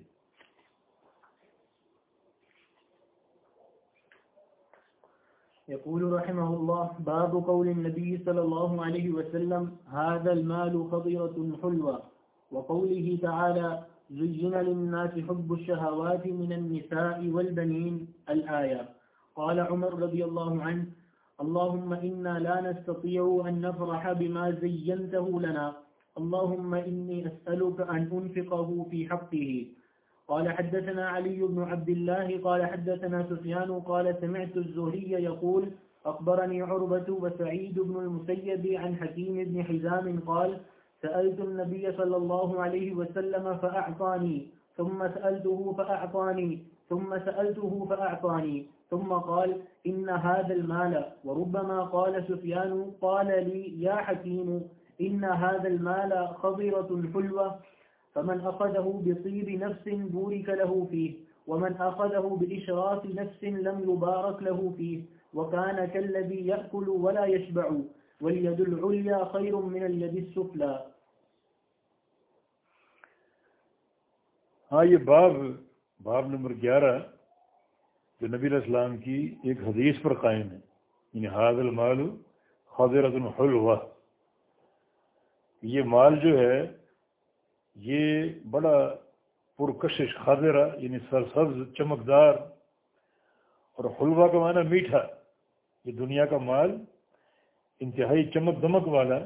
يقول رحمه الله، باب قول النبي صلى الله عليه وسلم، هذا المال خضرة حلوة. وقوله تعالى، زين للناس حب الشهوات من النساء والبنين الآية. قال عمر رضي الله عنه، اللهم إنا لا نستطيع أن نفرح بما زينته لنا. اللهم إني أسألك أن أنفقه في حقه. قال حدثنا علي بن عبد الله، قال حدثنا سفيان، قال سمعت الزهري يقول أخبرني عربة وسعيد بن المسيب عن حكيم بن حزام قال سألت النبي صلى الله عليه وسلم فأعطاني، ثم سألته فأعطاني، ثم سألته فأعطاني، ثم قال إن هذا المال، وربما قال سفيان قال لي يا حكيم، إن هذا المال خضرة حلوة فمن أخذه بطيب نفس بورك له فيه، ومن أخذه بإشراف نفس لم يبارك له فيه، وكان كالذي يأكل ولا يشبع، واليد العليا خير من اليد السفلى. ہاں یہ باب باب نمبر گیارہ، جو نبی الاسلام کی ایک حدیث پر قائم ہے۔ یعنی حاضر المال خضرت الحلوہ یہ مال جو ہے یہ بڑا پرکشش خاضرہ یعنی سرسبز، چمکدار اور حلوہ کا معنی میٹھا، یہ دنیا کا مال انتہائی چمک دمک والا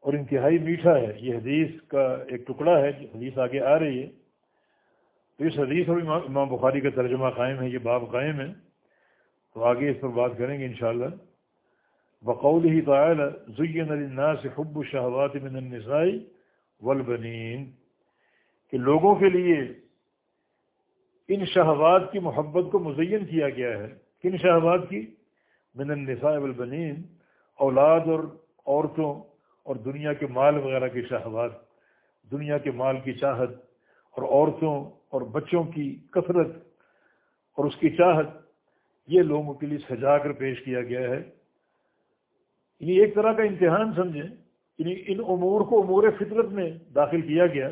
اور انتہائی میٹھا ہے۔ یہ حدیث کا ایک ٹکڑا ہے حدیث آگے آ رہی ہے۔ تو اس حدیث اور امام بخاری کا ترجمہ قائم ہے، یہ باب قائم ہے۔ تو آگے اس پر بات کریں گے انشاءاللہ۔ بقول ہی تعالی، زین الناس حب الشہوات من النساء والبنین، کہ لوگوں کے لیے ان شہوات کی محبت کو مزین کیا گیا ہے۔ کن شہوات کی؟ من النساء والبنین، اولاد اور عورتوں اور دنیا کے مال وغیرہ کی شہوات۔ دنیا کے مال کی چاہت اور عورتوں اور بچوں کی کثرت اور اس کی چاہت، یہ لوگوں کے لیے سجا کر پیش کیا گیا ہے۔ یعنی ایک طرح کا امتحان سمجھیں۔ یعنی ان امور کو امور فطرت میں داخل کیا گیا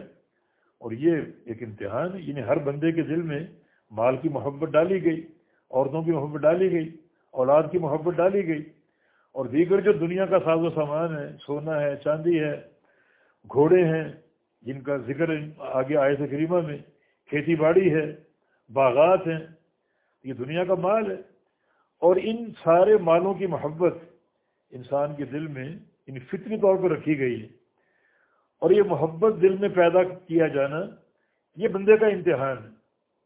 اور یہ ایک امتحان یعنی ہر بندے کے دل میں مال کی محبت ڈالی گئی، عورتوں کی محبت ڈالی گئی، اولاد کی محبت ڈالی گئی۔ اور دیگر جو دنیا کا ساز و سامان ہے، سونا ہے، چاندی ہے، گھوڑے ہیں، جن کا ذکر آگے آئے تھے کریمہ میں، کھیتی باڑی ہے، باغات ہیں، یہ دنیا کا مال ہے۔ اور ان سارے مالوں کی محبت انسان کے دل میں ان فطری طور پر رکھی گئی ہے۔ اور یہ محبت دل میں پیدا کیا جانا یہ بندے کا امتحان ہے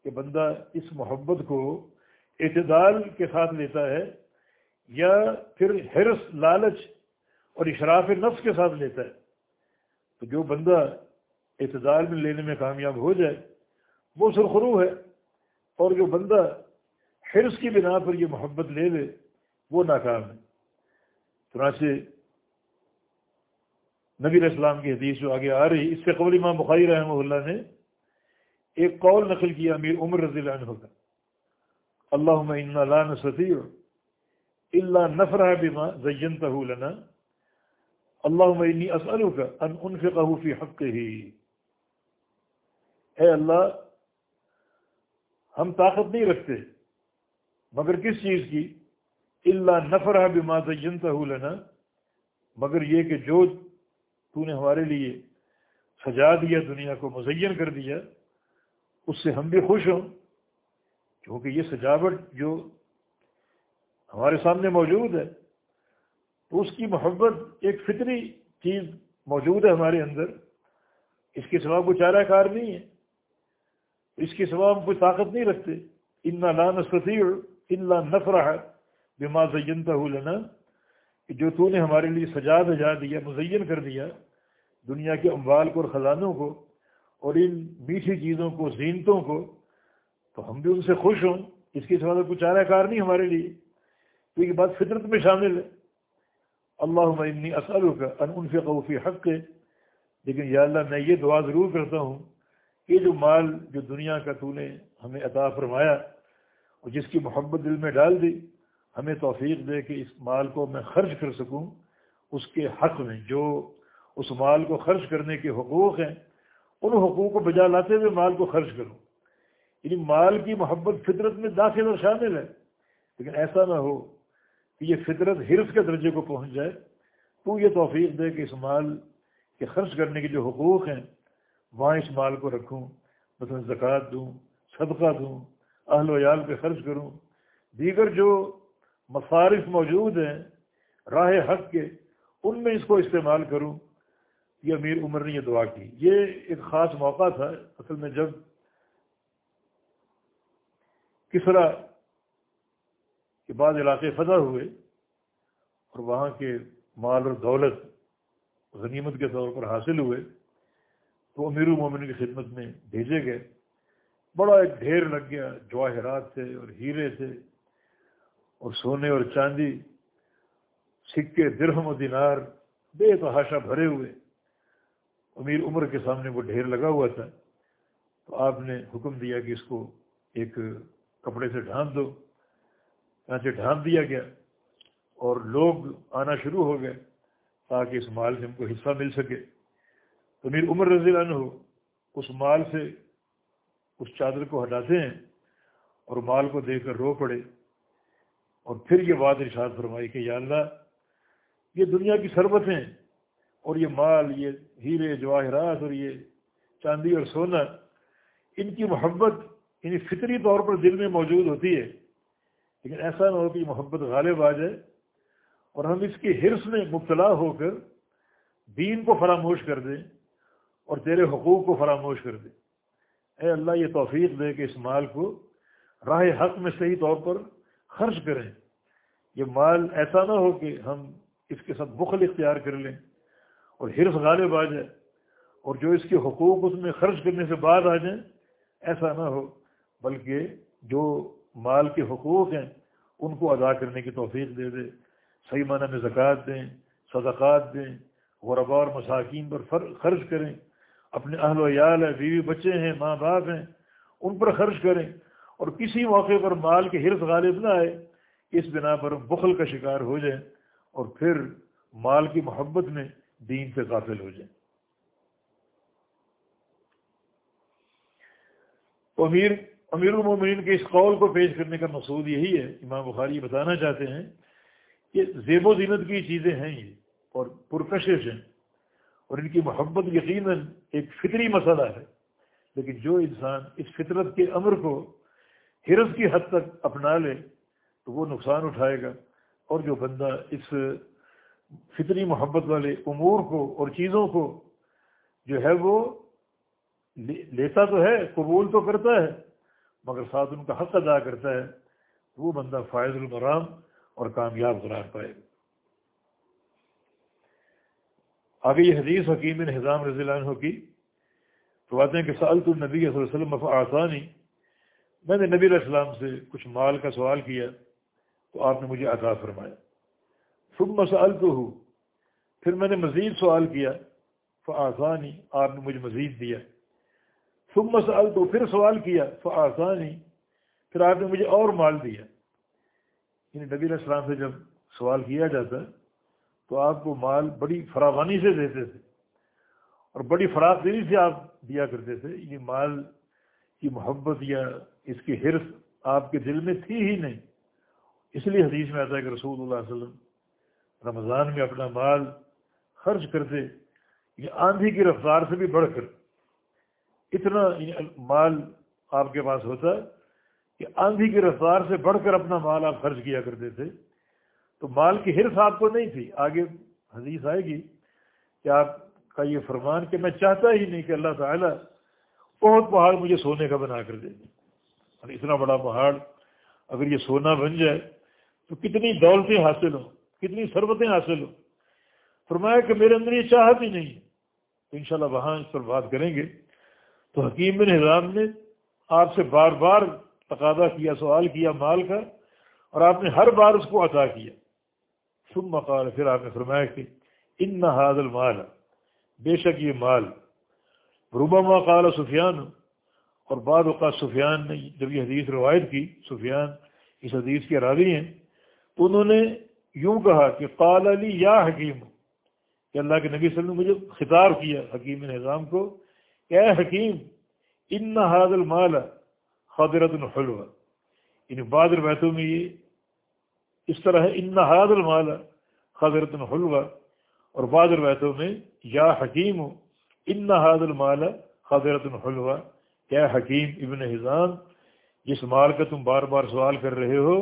کہ بندہ اس محبت کو اعتدال کے ساتھ لیتا ہے یا پھر حرص، لالچ اور اشراف نفس کے ساتھ لیتا ہے۔ تو جو بندہ اعتدال میں لینے میں کامیاب ہو جائے، وہ سرخرو ہے۔ اور جو بندہ حرص کی بنا پر یہ محبت لے لے، وہ ناکام ہے۔ چنانچہ نبی اسلام کی حدیث جو آگے آ رہی اس سے قبل امام بخاری رحمہ اللہ نے ایک قول نقل کیا امیر عمر رضی اللہ عنہ کا۔ اللہ لا نستطيع الا نفرح بما زينته لنا۔ اللهم اني اسالك ان انفقه في حقه اے اللہ، ہم طاقت نہیں رکھتے، مگر کس چیز کی؟ اللہ نفرہ بما زينته لنا۔ مگر یہ کہ جو تو نے ہمارے لیے سجا دیا، دنیا کو مزین کر دیا۔ اس سے ہم بھی خوش ہوں، کیونکہ یہ سجاوٹ جو ہمارے سامنے موجود ہے، تو اس کی محبت ایک فطری چیز موجود ہے ہمارے اندر۔ اس کے سوا کوئی چارہ کار نہیں ہے۔ اس کے سوا ہم کوئی طاقت نہیں رکھتے۔ ان لان سطیر اللہ نفرہ بما زینتا ہو لینا کہ جو تو نے ہمارے لیے سجا دجا دیا، مزین کر دیا دنیا کے اموال کو اور خزانوں کو اور ان میٹھی چیزوں کو، زینتوں کو، تو ہم بھی ان سے خوش ہوں۔ اس کی سوال کچھ چارہ کار نہیں ہمارے لیے۔ تو یہ بات فطرت میں شامل ہے۔ اللہ انی اسلو کا ان سے قوفی حق۔ ہے لیکن یا اللہ، میں یہ دعا ضرور کرتا ہوں کہ جو مال، جو دنیا کا تو نے ہمیں عطا فرمایا اور جس کی محبت دل میں ڈال دی ہمیں توفیق دے کہ اس مال کو میں خرچ کر سکوں، اس کے حق میں جو اس مال کو خرچ کرنے کے حقوق ہیں، ان حقوق کو بجا لاتے ہوئے مال کو خرچ کروں۔ یعنی مال کی محبت فطرت میں داخل اور شامل ہے۔ لیکن ایسا نہ ہو کہ یہ فطرت حرف کے درجے کو پہنچ جائے۔ تو یہ توفیق دے کہ اس مال کے خرچ کرنے کے جو حقوق ہیں، وہاں اس مال کو رکھوں، مثلا زکوٰۃ دوں، صدقہ دوں، اہل و عیال پہ خرچ کروں۔ دیگر جو مصارف موجود ہیں، راہ حق کے، ان میں اس کو استعمال کروں۔ یہ امیر عمر نے یہ دعا کی۔ یہ ایک خاص موقع تھا اصل میں جب کسرا کے بعد علاقے فتح ہوئے اور وہاں کے مال اور دولت غنیمت کے طور پر حاصل ہوئے، تو امیر المومن کی خدمت میں بھیجے گئے۔ بڑا ایک ڈھیر لگ گیا، جواہرات تھے اور ہیرے تھے۔ اور سونے اور چاندی، سکے، درہم و دینار، بے تحاشا بھرے ہوئے۔ امیر عمر کے سامنے وہ ڈھیر لگا ہوا تھا۔ تو آپ نے حکم دیا کہ اس کو ایک کپڑے سے ڈھانپ دو۔ یہاں سے ڈھانپ دیا گیا اور لوگ آنا شروع ہو گئے تاکہ اس مال سے ہم کو حصہ مل سکے۔ تو میر عمر رضی اللہ عنہ اس مال سے اس چادر کو ہٹاتے ہیں اور مال کو دیکھ کر رو پڑے۔ اور پھر یہ بات ارشاد فرمائی کہ یا اللہ، یہ دنیا کی سربتیں اور یہ مال، یہ ہیرے، جواہرات اور یہ چاندی اور سونا، ان کی محبت یعنی فطری طور پر دل میں موجود ہوتی ہے۔ لیکن ایسا نہ ہو کہ محبت غالب آ جائے اور ہم اس کی حرص میں مبتلا ہو کر دین کو فراموش کر دیں اور تیرے حقوق کو فراموش کر دیں۔ اے اللہ، یہ توفیق دے کہ اس مال کو راہ حق میں صحیح طور پر خرچ کریں۔ یہ مال ایسا نہ ہو کہ ہم اس کے ساتھ بخل اختیار کر لیں۔ اور حرف غالب آ جائے۔ اور جو اس کے حقوق اس میں خرچ کرنے سے بعد آ جائیں، ایسا نہ ہو۔ بلکہ جو مال کے حقوق ہیں، ان کو ادا کرنے کی توفیق دے دے۔ صحیح معنی میں زکوٰۃ دیں، صدقات دیں غربا اور مساکین پر خرچ کریں۔ اپنے اہل و عیال ہے بیوی بچے ہیں، ماں باپ ہیں، ان پر خرچ کریں۔ اور کسی موقع پر مال کے حرف غالب نہ آئے، اس بنا پر بخل کا شکار ہو جائیں اور پھر مال کی محبت میں دین سے قافل ہو جائیں۔ تو امیر امیر المومنین کے اس قول کو پیش کرنے کا مقصود یہی ہے، امام بخاری بتانا چاہتے ہیں کہ زیب و زینت کی چیزیں ہیں یہ اور پرکشش ہیں اور ان کی محبت یقیناً ایک فطری مسئلہ ہے، لیکن جو انسان اس فطرت کے امر کو حرف کی حد تک اپنا لے تو وہ نقصان اٹھائے گا اور جو بندہ اس فطری محبت والے امور کو اور چیزوں کو جو ہے وہ لیتا تو ہے، قبول تو کرتا ہے، مگر ساتھ ان کا حق ادا کرتا ہے وہ بندہ فائز المرام اور کامیاب قرار پائے گا۔ آگے یہ حدیث حکیم نظام رضی اللہ عنہ کی، تو آتے ہیں کہ سالت النبی صلی اللہ علیہ وسلم آسانی میں نے نبی علیہ السلام سے کچھ مال کا سوال کیا تو آپ نے مجھے عطا فرمایا۔ ثم مسال تو ہوں پھر میں نے مزید سوال کیا فآسانی آپ نے مجھے مزید دیا۔ ثم مسال تو پھر سوال کیا فآسانی پھر آپ نے مجھے اور مال دیا۔ یعنی نبی علیہ السلام سے جب سوال کیا جاتا، تو آپ کو مال بڑی فراوانی سے دیتے تھے اور بڑی فراغ دلی سے آپ دیا کرتے تھے یہ مال کی محبت یا اس کی حرف آپ کے دل میں تھی ہی نہیں۔ اس لیے حدیث میں آتا ہے کہ رسول اللہ علیہ وسلم رمضان میں اپنا مال خرچ کرتے یہ آندھی کی رفتار سے بھی بڑھ کر۔ اتنا یعنی مال آپ کے پاس ہوتا کہ آندھی کی رفتار سے بڑھ کر اپنا مال آپ خرچ کیا کرتے تھے۔ تو مال کی حرف آپ کو نہیں تھی۔ آگے حدیث آئے گی کہ آپ کا یہ فرمان کہ میں چاہتا ہی نہیں کہ اللہ تعالیٰ بہت پہاڑ مجھے سونے کا بنا کر دے دیں اور اتنا بڑا پہاڑ اگر یہ سونا بن جائے تو کتنی دولتیں حاصل ہوں، کتنی سربتیں حاصل ہوں۔ فرمایا کہ میرے اندر یہ چاہت ہی نہیں تو انشاءاللہ وہاں اس پر بات کریں گے۔ تو حکیم بن نظام نے آپ سے بار بار تقاضا کیا، سوال کیا مال کا، اور آپ نے ہر بار اس کو عطا کیا۔ سب مقال پھر آپ نے فرمایا کہ ان نہ حاضل مال بے شک یہ مال روبا قال سفیان، اور بعض اوقات سفیان نے جب یہ حدیث روایت کی، سفیان اس حدیث کے راوی ہیں، تو انہوں نے یوں کہا کہ قال علی یا حکیم، کہ اللہ کے نبی صلی اللہ علیہ وسلم نے مجھے خطاب کیا، حکیم نظام کو کہ اے حکیم، ان حاض المال خادرت الحلوہ ان یعنی بعض روایتوں میں یہ اس طرح ہے، ان حاض المال خادرت الحلوہ اور بعض روایتوں میں یا حکیم ان حاض المال خادرت الحلوہ کیا حکیم ابن حضان جس مال کا تم بار بار سوال کر رہے ہو،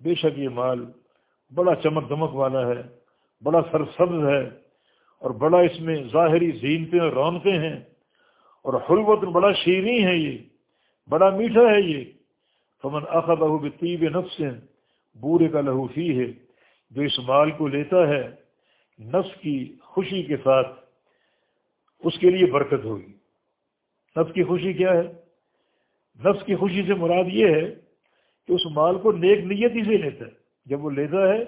بے شک یہ مال بڑا چمک دمک والا ہے، بڑا سرسبز ہے، اور بڑا اس میں ظاہری زینتیں اور رونقیں ہیں، اور حلوت بڑا شیریں ہے یہ، بڑا میٹھا ہے یہ۔ فمن اخذہ بطیب نفس، بورے کا لہو فی ہے۔ جو اس مال کو لیتا ہے، نفس کی خوشی کے ساتھ اس کے لیے برکت ہوگی۔ نفس کی خوشی کیا ہے؟ نفس کی خوشی سے مراد یہ ہے کہ اس مال کو نیک نیتی سے لیتا ہے۔ جب وہ لیتا ہے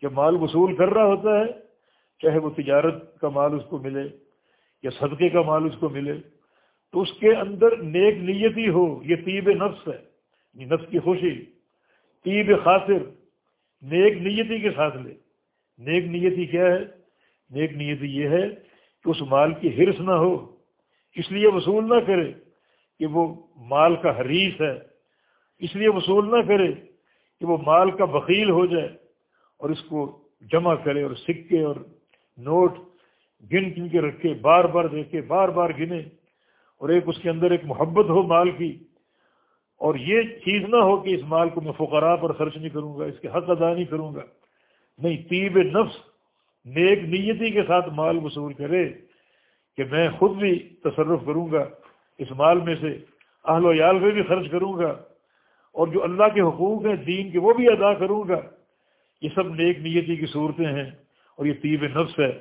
کہ مال وصول کر رہا ہوتا ہے، چاہے وہ تجارت کا مال اس کو ملے یا صدقے کا مال اس کو ملے، تو اس کے اندر نیک نیتی ہو۔ یہ طیب نفس ہے یہ نفس کی خوشی۔ طیب خاطر، نیک نیتی کے ساتھ لے۔ نیک نیتی کیا ہے؟ نیک نیتی یہ ہے کہ اس مال کی حرص نہ ہو، اس لیے وصول نہ کرے کہ وہ مال کا حریث ہے۔ اس لیے وصول نہ کرے کہ وہ مال کا بخیل ہو جائے اور اس کو جمع کرے اور سکے اور نوٹ گن گن کے رکھے، بار بار دیکھے بار بار گنے اور ایک اس کے اندر ایک محبت ہو مال کی۔ اور یہ چیز نہ ہو کہ اس مال کو میں فقراء پر خرچ نہیں کروں گا، اس کے حق ادا نہیں کروں گا۔ نہیں، طیب نفس نیک نیتی کے ساتھ مال وصول کرے کہ میں خود بھی تصرف کروں گا، اس مال میں سے اہل و یال میں بھی خرچ کروں گا، اور جو اللہ کے حقوق ہیں، دین کے وہ بھی ادا کروں گا۔ یہ سب نیک نیتی کی صورتیں ہیں اور یہ طیب نفس ہے۔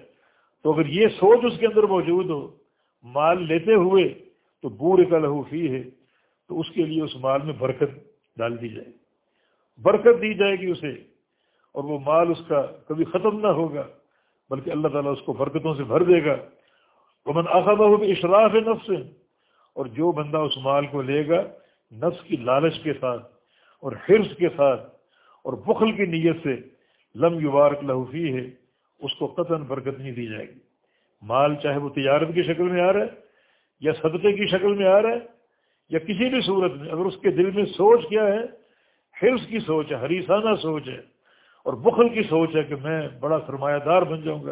تو اگر یہ سوچ اس کے اندر موجود ہو، مال لیتے ہوئے تو بور کا لہو فی ہے، تو اس کے لیے اس مال میں برکت ڈال دی جائے۔ برکت دی جائے گی اسے، اور وہ مال اس کا کبھی ختم نہ ہوگا۔ بلکہ اللہ تعالیٰ اس کو برکتوں سے بھر دے گا۔ من آخابہ ہو اشراف نفس اور جو بندہ اس مال کو لے گا نفس کی لالچ کے ساتھ اور حرص کے ساتھ اور بخل کی نیت سے، لم یبارک لہوفی ہے اس کو قطن برکت نہیں دی جائے گی۔ مال چاہے وہ تجارت کی شکل میں آ رہا ہے، یا صدقے کی شکل میں آ رہا ہے، یا کسی بھی صورت میں، اگر اس کے دل میں سوچ کیا ہے، حرص کی سوچ ہے حریثانہ سوچ ہے اور بخل کی سوچ ہے کہ میں بڑا سرمایہ دار بن جاؤں گا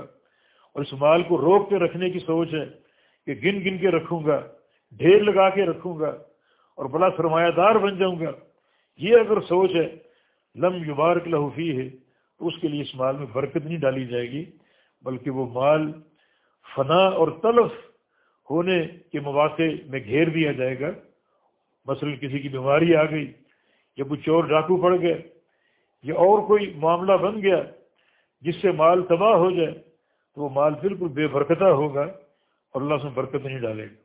اور اس مال کو روک کے رکھنے کی سوچ ہے کہ گن گن کے رکھوں گا، ڈھیر لگا کے رکھوں گا اور بڑا سرمایہ دار بن جاؤں گا۔ یہ اگر سوچ ہے، لم یبارک لہوفی ہے تو اس کے لیے اس مال میں برکت نہیں ڈالی جائے گی، بلکہ وہ مال فنا اور تلف ہونے کے مواقع میں گھیر دیا جائے گا۔ مثلا کسی کی بیماری آ گئی یا کوئی چور ڈاکو پڑ گئے یا اور کوئی معاملہ بن گیا جس سے مال تباہ ہو جائے، تو وہ مال بالکل بے برکتہ ہوگا اور اللہ سے برکت نہیں ڈالے گا۔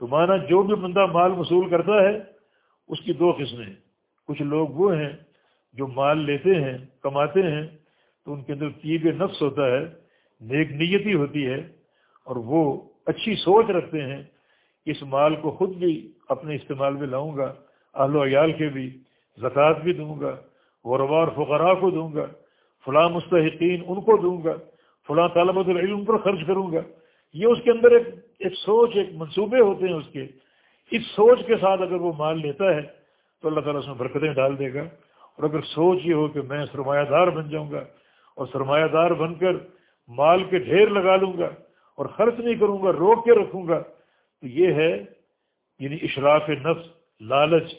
تو مانا جو بھی بندہ مال وصول کرتا ہے، اس کی دو قسمیں کچھ لوگ وہ ہیں جو مال لیتے ہیں، کماتے ہیں، تو ان کے اندر طیب نفس ہوتا ہے، نیک نیتی ہوتی ہے، اور وہ اچھی سوچ رکھتے ہیں کہ اس مال کو خود بھی اپنے استعمال میں لاؤں گا، اہل و عیال کے بھی، زکوٰۃ بھی دوں گا غربا اور فقراء کو دوں گا، فلاں مستحقین ان کو دوں گا، فلاں طالبۃ العلم پر خرچ کروں گا۔ یہ اس کے اندر ایک ایک سوچ، ایک منصوبے ہوتے ہیں اس کے۔ اس سوچ کے ساتھ اگر وہ مال لیتا ہے تو اللہ تعالیٰ اس میں برکتیں ڈال دے گا۔ اور اگر سوچ یہ ہو کہ میں سرمایہ دار بن جاؤں گا اور سرمایہ دار بن کر مال کے ڈھیر لگا لوں گا اور خرچ نہیں کروں گا، روک کے رکھوں گا، تو یہ ہے یعنی اشراف نفس، لالچ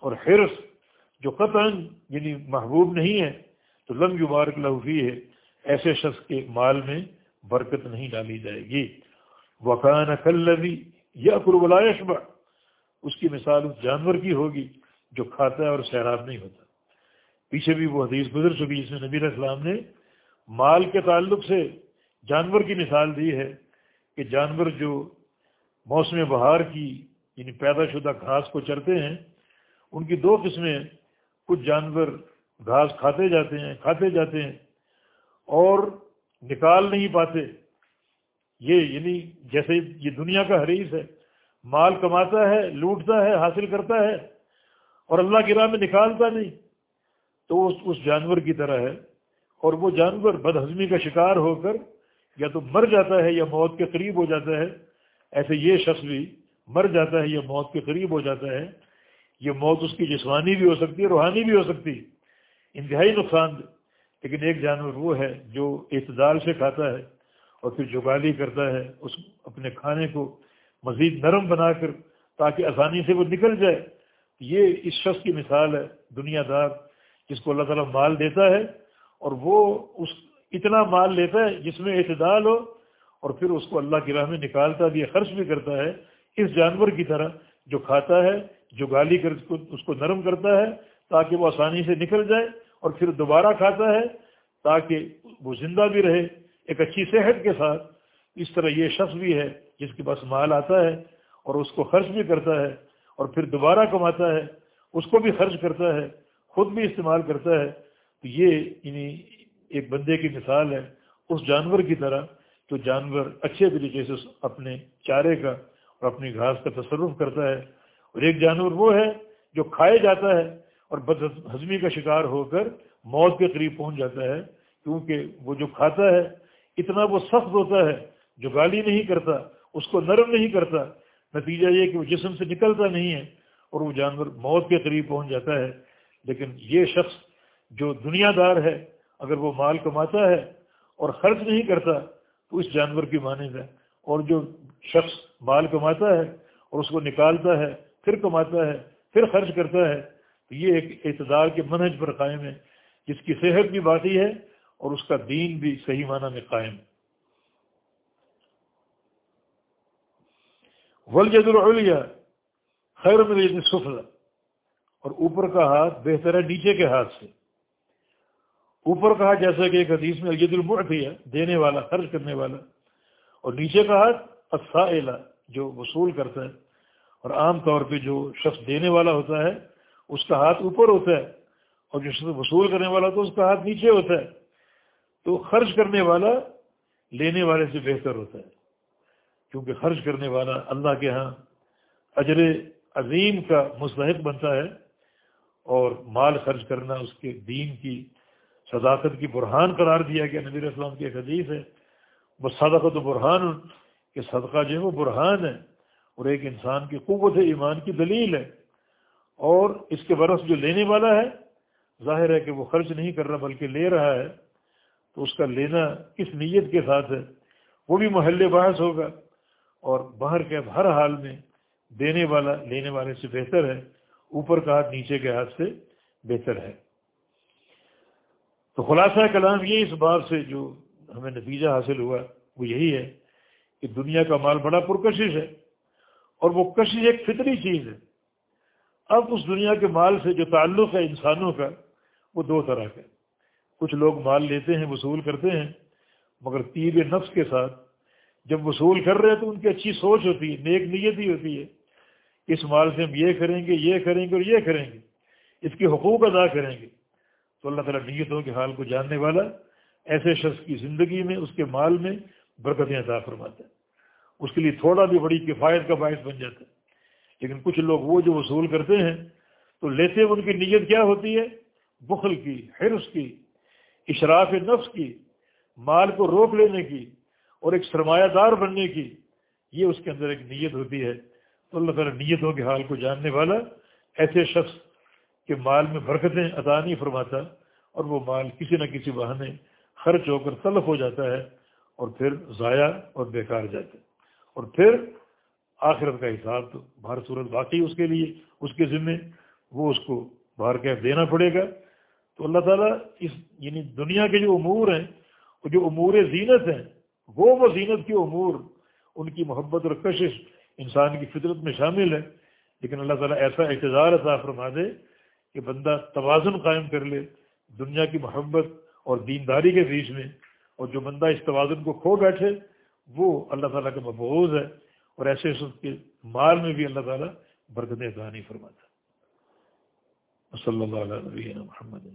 اور حرص۔ جو قطع یعنی محبوب نہیں ہے، تو لم مبارک لہوفی ہے ایسے شخص کے مال میں برکت نہیں ڈالی جائے گی۔ وقان کلوی یا قربلاشبہ اس کی مثال اس جانور کی ہوگی جو کھاتا ہے اور سیراب نہیں ہوتا۔ پیچھے بھی وہ حدیث گزر چکی جس میں نبی السلام نے مال کے تعلق سے جانور کی مثال دی ہے کہ جانور جو موسم بہار کی یعنی پیدا شدہ گھاس کو چرتے ہیں، ان کی دو قسمیں کچھ جانور گھاس کھاتے جاتے ہیں، کھاتے جاتے ہیں اور نکال نہیں پاتے۔ یہ یعنی جیسے یہ دنیا کا حریث ہے، مال کماتا ہے، لوٹتا ہے، حاصل کرتا ہے اور اللہ کی راہ میں نکالتا نہیں۔ تو اس اس جانور کی طرح ہے اور وہ جانور بد ہضمی کا شکار ہو کر یا تو مر جاتا ہے یا موت کے قریب ہو جاتا ہے۔ ایسے یہ شخص بھی مر جاتا ہے یا موت کے قریب ہو جاتا ہے۔ یہ موت اس کی جسمانی بھی ہو سکتی ہے، روحانی بھی ہو سکتی۔ ہے انتہائی نقصان لیکن ایک جانور وہ ہے جو اعتدال سے کھاتا ہے اور پھر جگالی کرتا ہے، اس اپنے کھانے کو مزید نرم بنا کر تاکہ آسانی سے وہ نکل جائے۔ یہ اس شخص کی مثال ہے، دنیا دار، جس کو اللہ تعالیٰ مال دیتا ہے اور وہ اس اتنا مال لیتا ہے جس میں اعتدال ہو اور پھر اس کو اللہ کی راہ میں نکالتا بھی خرچ بھی کرتا ہے۔ اس جانور کی طرح جو کھاتا ہے جو گالی کر اس کو نرم کرتا ہے تاکہ وہ آسانی سے نکل جائے اور پھر دوبارہ کھاتا ہے تاکہ وہ زندہ بھی رہے، ایک اچھی صحت کے ساتھ۔ اس طرح یہ شخص بھی ہے جس کے پاس مال آتا ہے اور اس کو خرچ بھی کرتا ہے اور پھر دوبارہ کماتا ہے، اس کو بھی خرچ کرتا ہے، خود بھی استعمال کرتا ہے۔ تو یہ یعنی ایک بندے کی مثال ہے اس جانور کی طرح جو جانور اچھے طریقے سے اپنے چارے کا اور اپنی گھاس کا تصرف کرتا ہے۔ اور ایک جانور وہ ہے جو کھائے جاتا ہے اور بد ہضمی کا شکار ہو کر موت کے قریب پہنچ جاتا ہے، کیونکہ وہ جو کھاتا ہے، اتنا وہ سخت ہوتا ہے، جو گالی نہیں کرتا، اس کو نرم نہیں کرتا، نتیجہ یہ کہ وہ جسم سے نکلتا نہیں ہے اور وہ جانور موت کے قریب پہنچ جاتا ہے۔ لیکن یہ شخص جو دنیا دار ہے، اگر وہ مال کماتا ہے اور خرچ نہیں کرتا، تو اس جانور کی مانند ہے۔ اور جو شخص مال کماتا ہے اور اس کو نکالتا ہے پھر کماتا ہے، پھر خرچ کرتا ہے۔ تو یہ ایک اعتدار کے منہج پر قائم ہے، جس کی صحت بھی باقی ہے اور اس کا دین بھی صحیح معنی میں قائم۔ ولجد العلیہ خیر من سفر اور اوپر کا ہاتھ بہتر ہے نیچے کے ہاتھ سے۔ اوپر کا ہاتھ جیسا کہ ایک حدیث میں عید المعطی ہے دینے والا، خرچ کرنے والا۔ اور نیچے کا ہاتھ السائلہ، جو وصول کرتا ہے۔ اور عام طور پہ جو شخص دینے والا ہوتا ہے، اس کا ہاتھ اوپر ہوتا ہے، اور جو شخص وصول کرنے والا تو اس کا ہاتھ نیچے ہوتا ہے۔ تو خرچ کرنے والا لینے والے سے بہتر ہوتا ہے۔ کیونکہ خرچ کرنے والا اللہ کے ہاں اجر عظیم کا مستحق بنتا ہے، اور مال خرچ کرنا، اس کے دین کی صداقت کی برہان قرار دیا گیا۔ نبی اسلام کی ایک حدیث ہے، وہ صدقت و برہان، کہ صدقہ جو ہے وہ برہان ہے۔ اور ایک انسان کی قوت ایمان کی دلیل ہے۔ اور اس کے برس جو لینے والا ہے، ظاہر ہے کہ وہ خرچ نہیں کر رہا بلکہ لے رہا ہے، تو اس کا لینا کس نیت کے ساتھ ہے؟ وہ بھی محلے باعث ہوگا۔ اور باہر کے ہر حال میں دینے والا، لینے والے سے بہتر ہے۔ اوپر کا ہاتھ نیچے کے ہاتھ سے بہتر ہے۔ تو خلاصہ کلام یہ اس بات سے جو ہمیں نتیجہ حاصل ہوا، وہ یہی ہے کہ دنیا کا مال بڑا پرکشش ہے۔ اور وہ کشش ایک فطری چیز ہے۔ اب اس دنیا کے مال سے جو تعلق ہے انسانوں کا، وہ دو طرح کا کچھ لوگ مال لیتے ہیں، وصول کرتے ہیں، مگر تیر نفس کے ساتھ جب وصول کر رہے ہیں تو ان کی اچھی سوچ ہوتی ہے، نیک نیت ہی ہوتی ہے۔ اس مال سے ہم یہ کریں گے، یہ کریں گے اور یہ کریں گے۔ اس کے حقوق ادا کریں گے۔ تو اللہ تعالیٰ نیتوں کے حال کو جاننے والا، ایسے شخص کی زندگی میں، اس کے مال میں برکتیں ادا فرماتا ہے۔ اس کے لیے تھوڑا بھی بڑی کفایت کا باعث بن جاتا ہے۔ لیکن کچھ لوگ وہ جو وصول کرتے ہیں، تو لیتے ان کی نیت کیا ہوتی ہے؟ بخل کی، حرص کی، اشراف نفس کی، مال کو روک لینے کی اور ایک سرمایہ دار بننے کی۔ یہ اس کے اندر ایک نیت ہوتی ہے۔ تو اللہ تعالیٰ نیتوں کے حال کو جاننے والا ایسے شخص کے مال میں برکتیں ادا نہیں فرماتا اور وہ مال کسی نہ کسی بہانے خرچ ہو کر تلف ہو جاتا ہے اور پھر ضائع اور بیکار جاتا ہے۔ اور پھر آخرت کا حساب تو بھار صورت باقی اس کے لیے، اس کے ذمے وہ اس کو باہر کیف دینا پڑے گا۔ تو اللہ تعالیٰ اس یعنی دنیا کے جو امور ہیں وہ جو امور زینت ہیں، وہ وہ زینت کے امور، ان کی محبت اور کشش انسان کی فطرت میں شامل ہے۔ لیکن اللہ تعالیٰ ایسا اعتظار عطا فرما دے کہ بندہ توازن قائم کر لے دنیا کی محبت اور دینداری کے بیچ میں، اور جو بندہ اس توازن کو کھو بیٹھے وہ اللہ تعالیٰ کا مبوض ہے اور ایسے کے مال میں بھی اللہ تعالیٰ برکتیں دانی فرماتا صلی اللہ علیہ محمد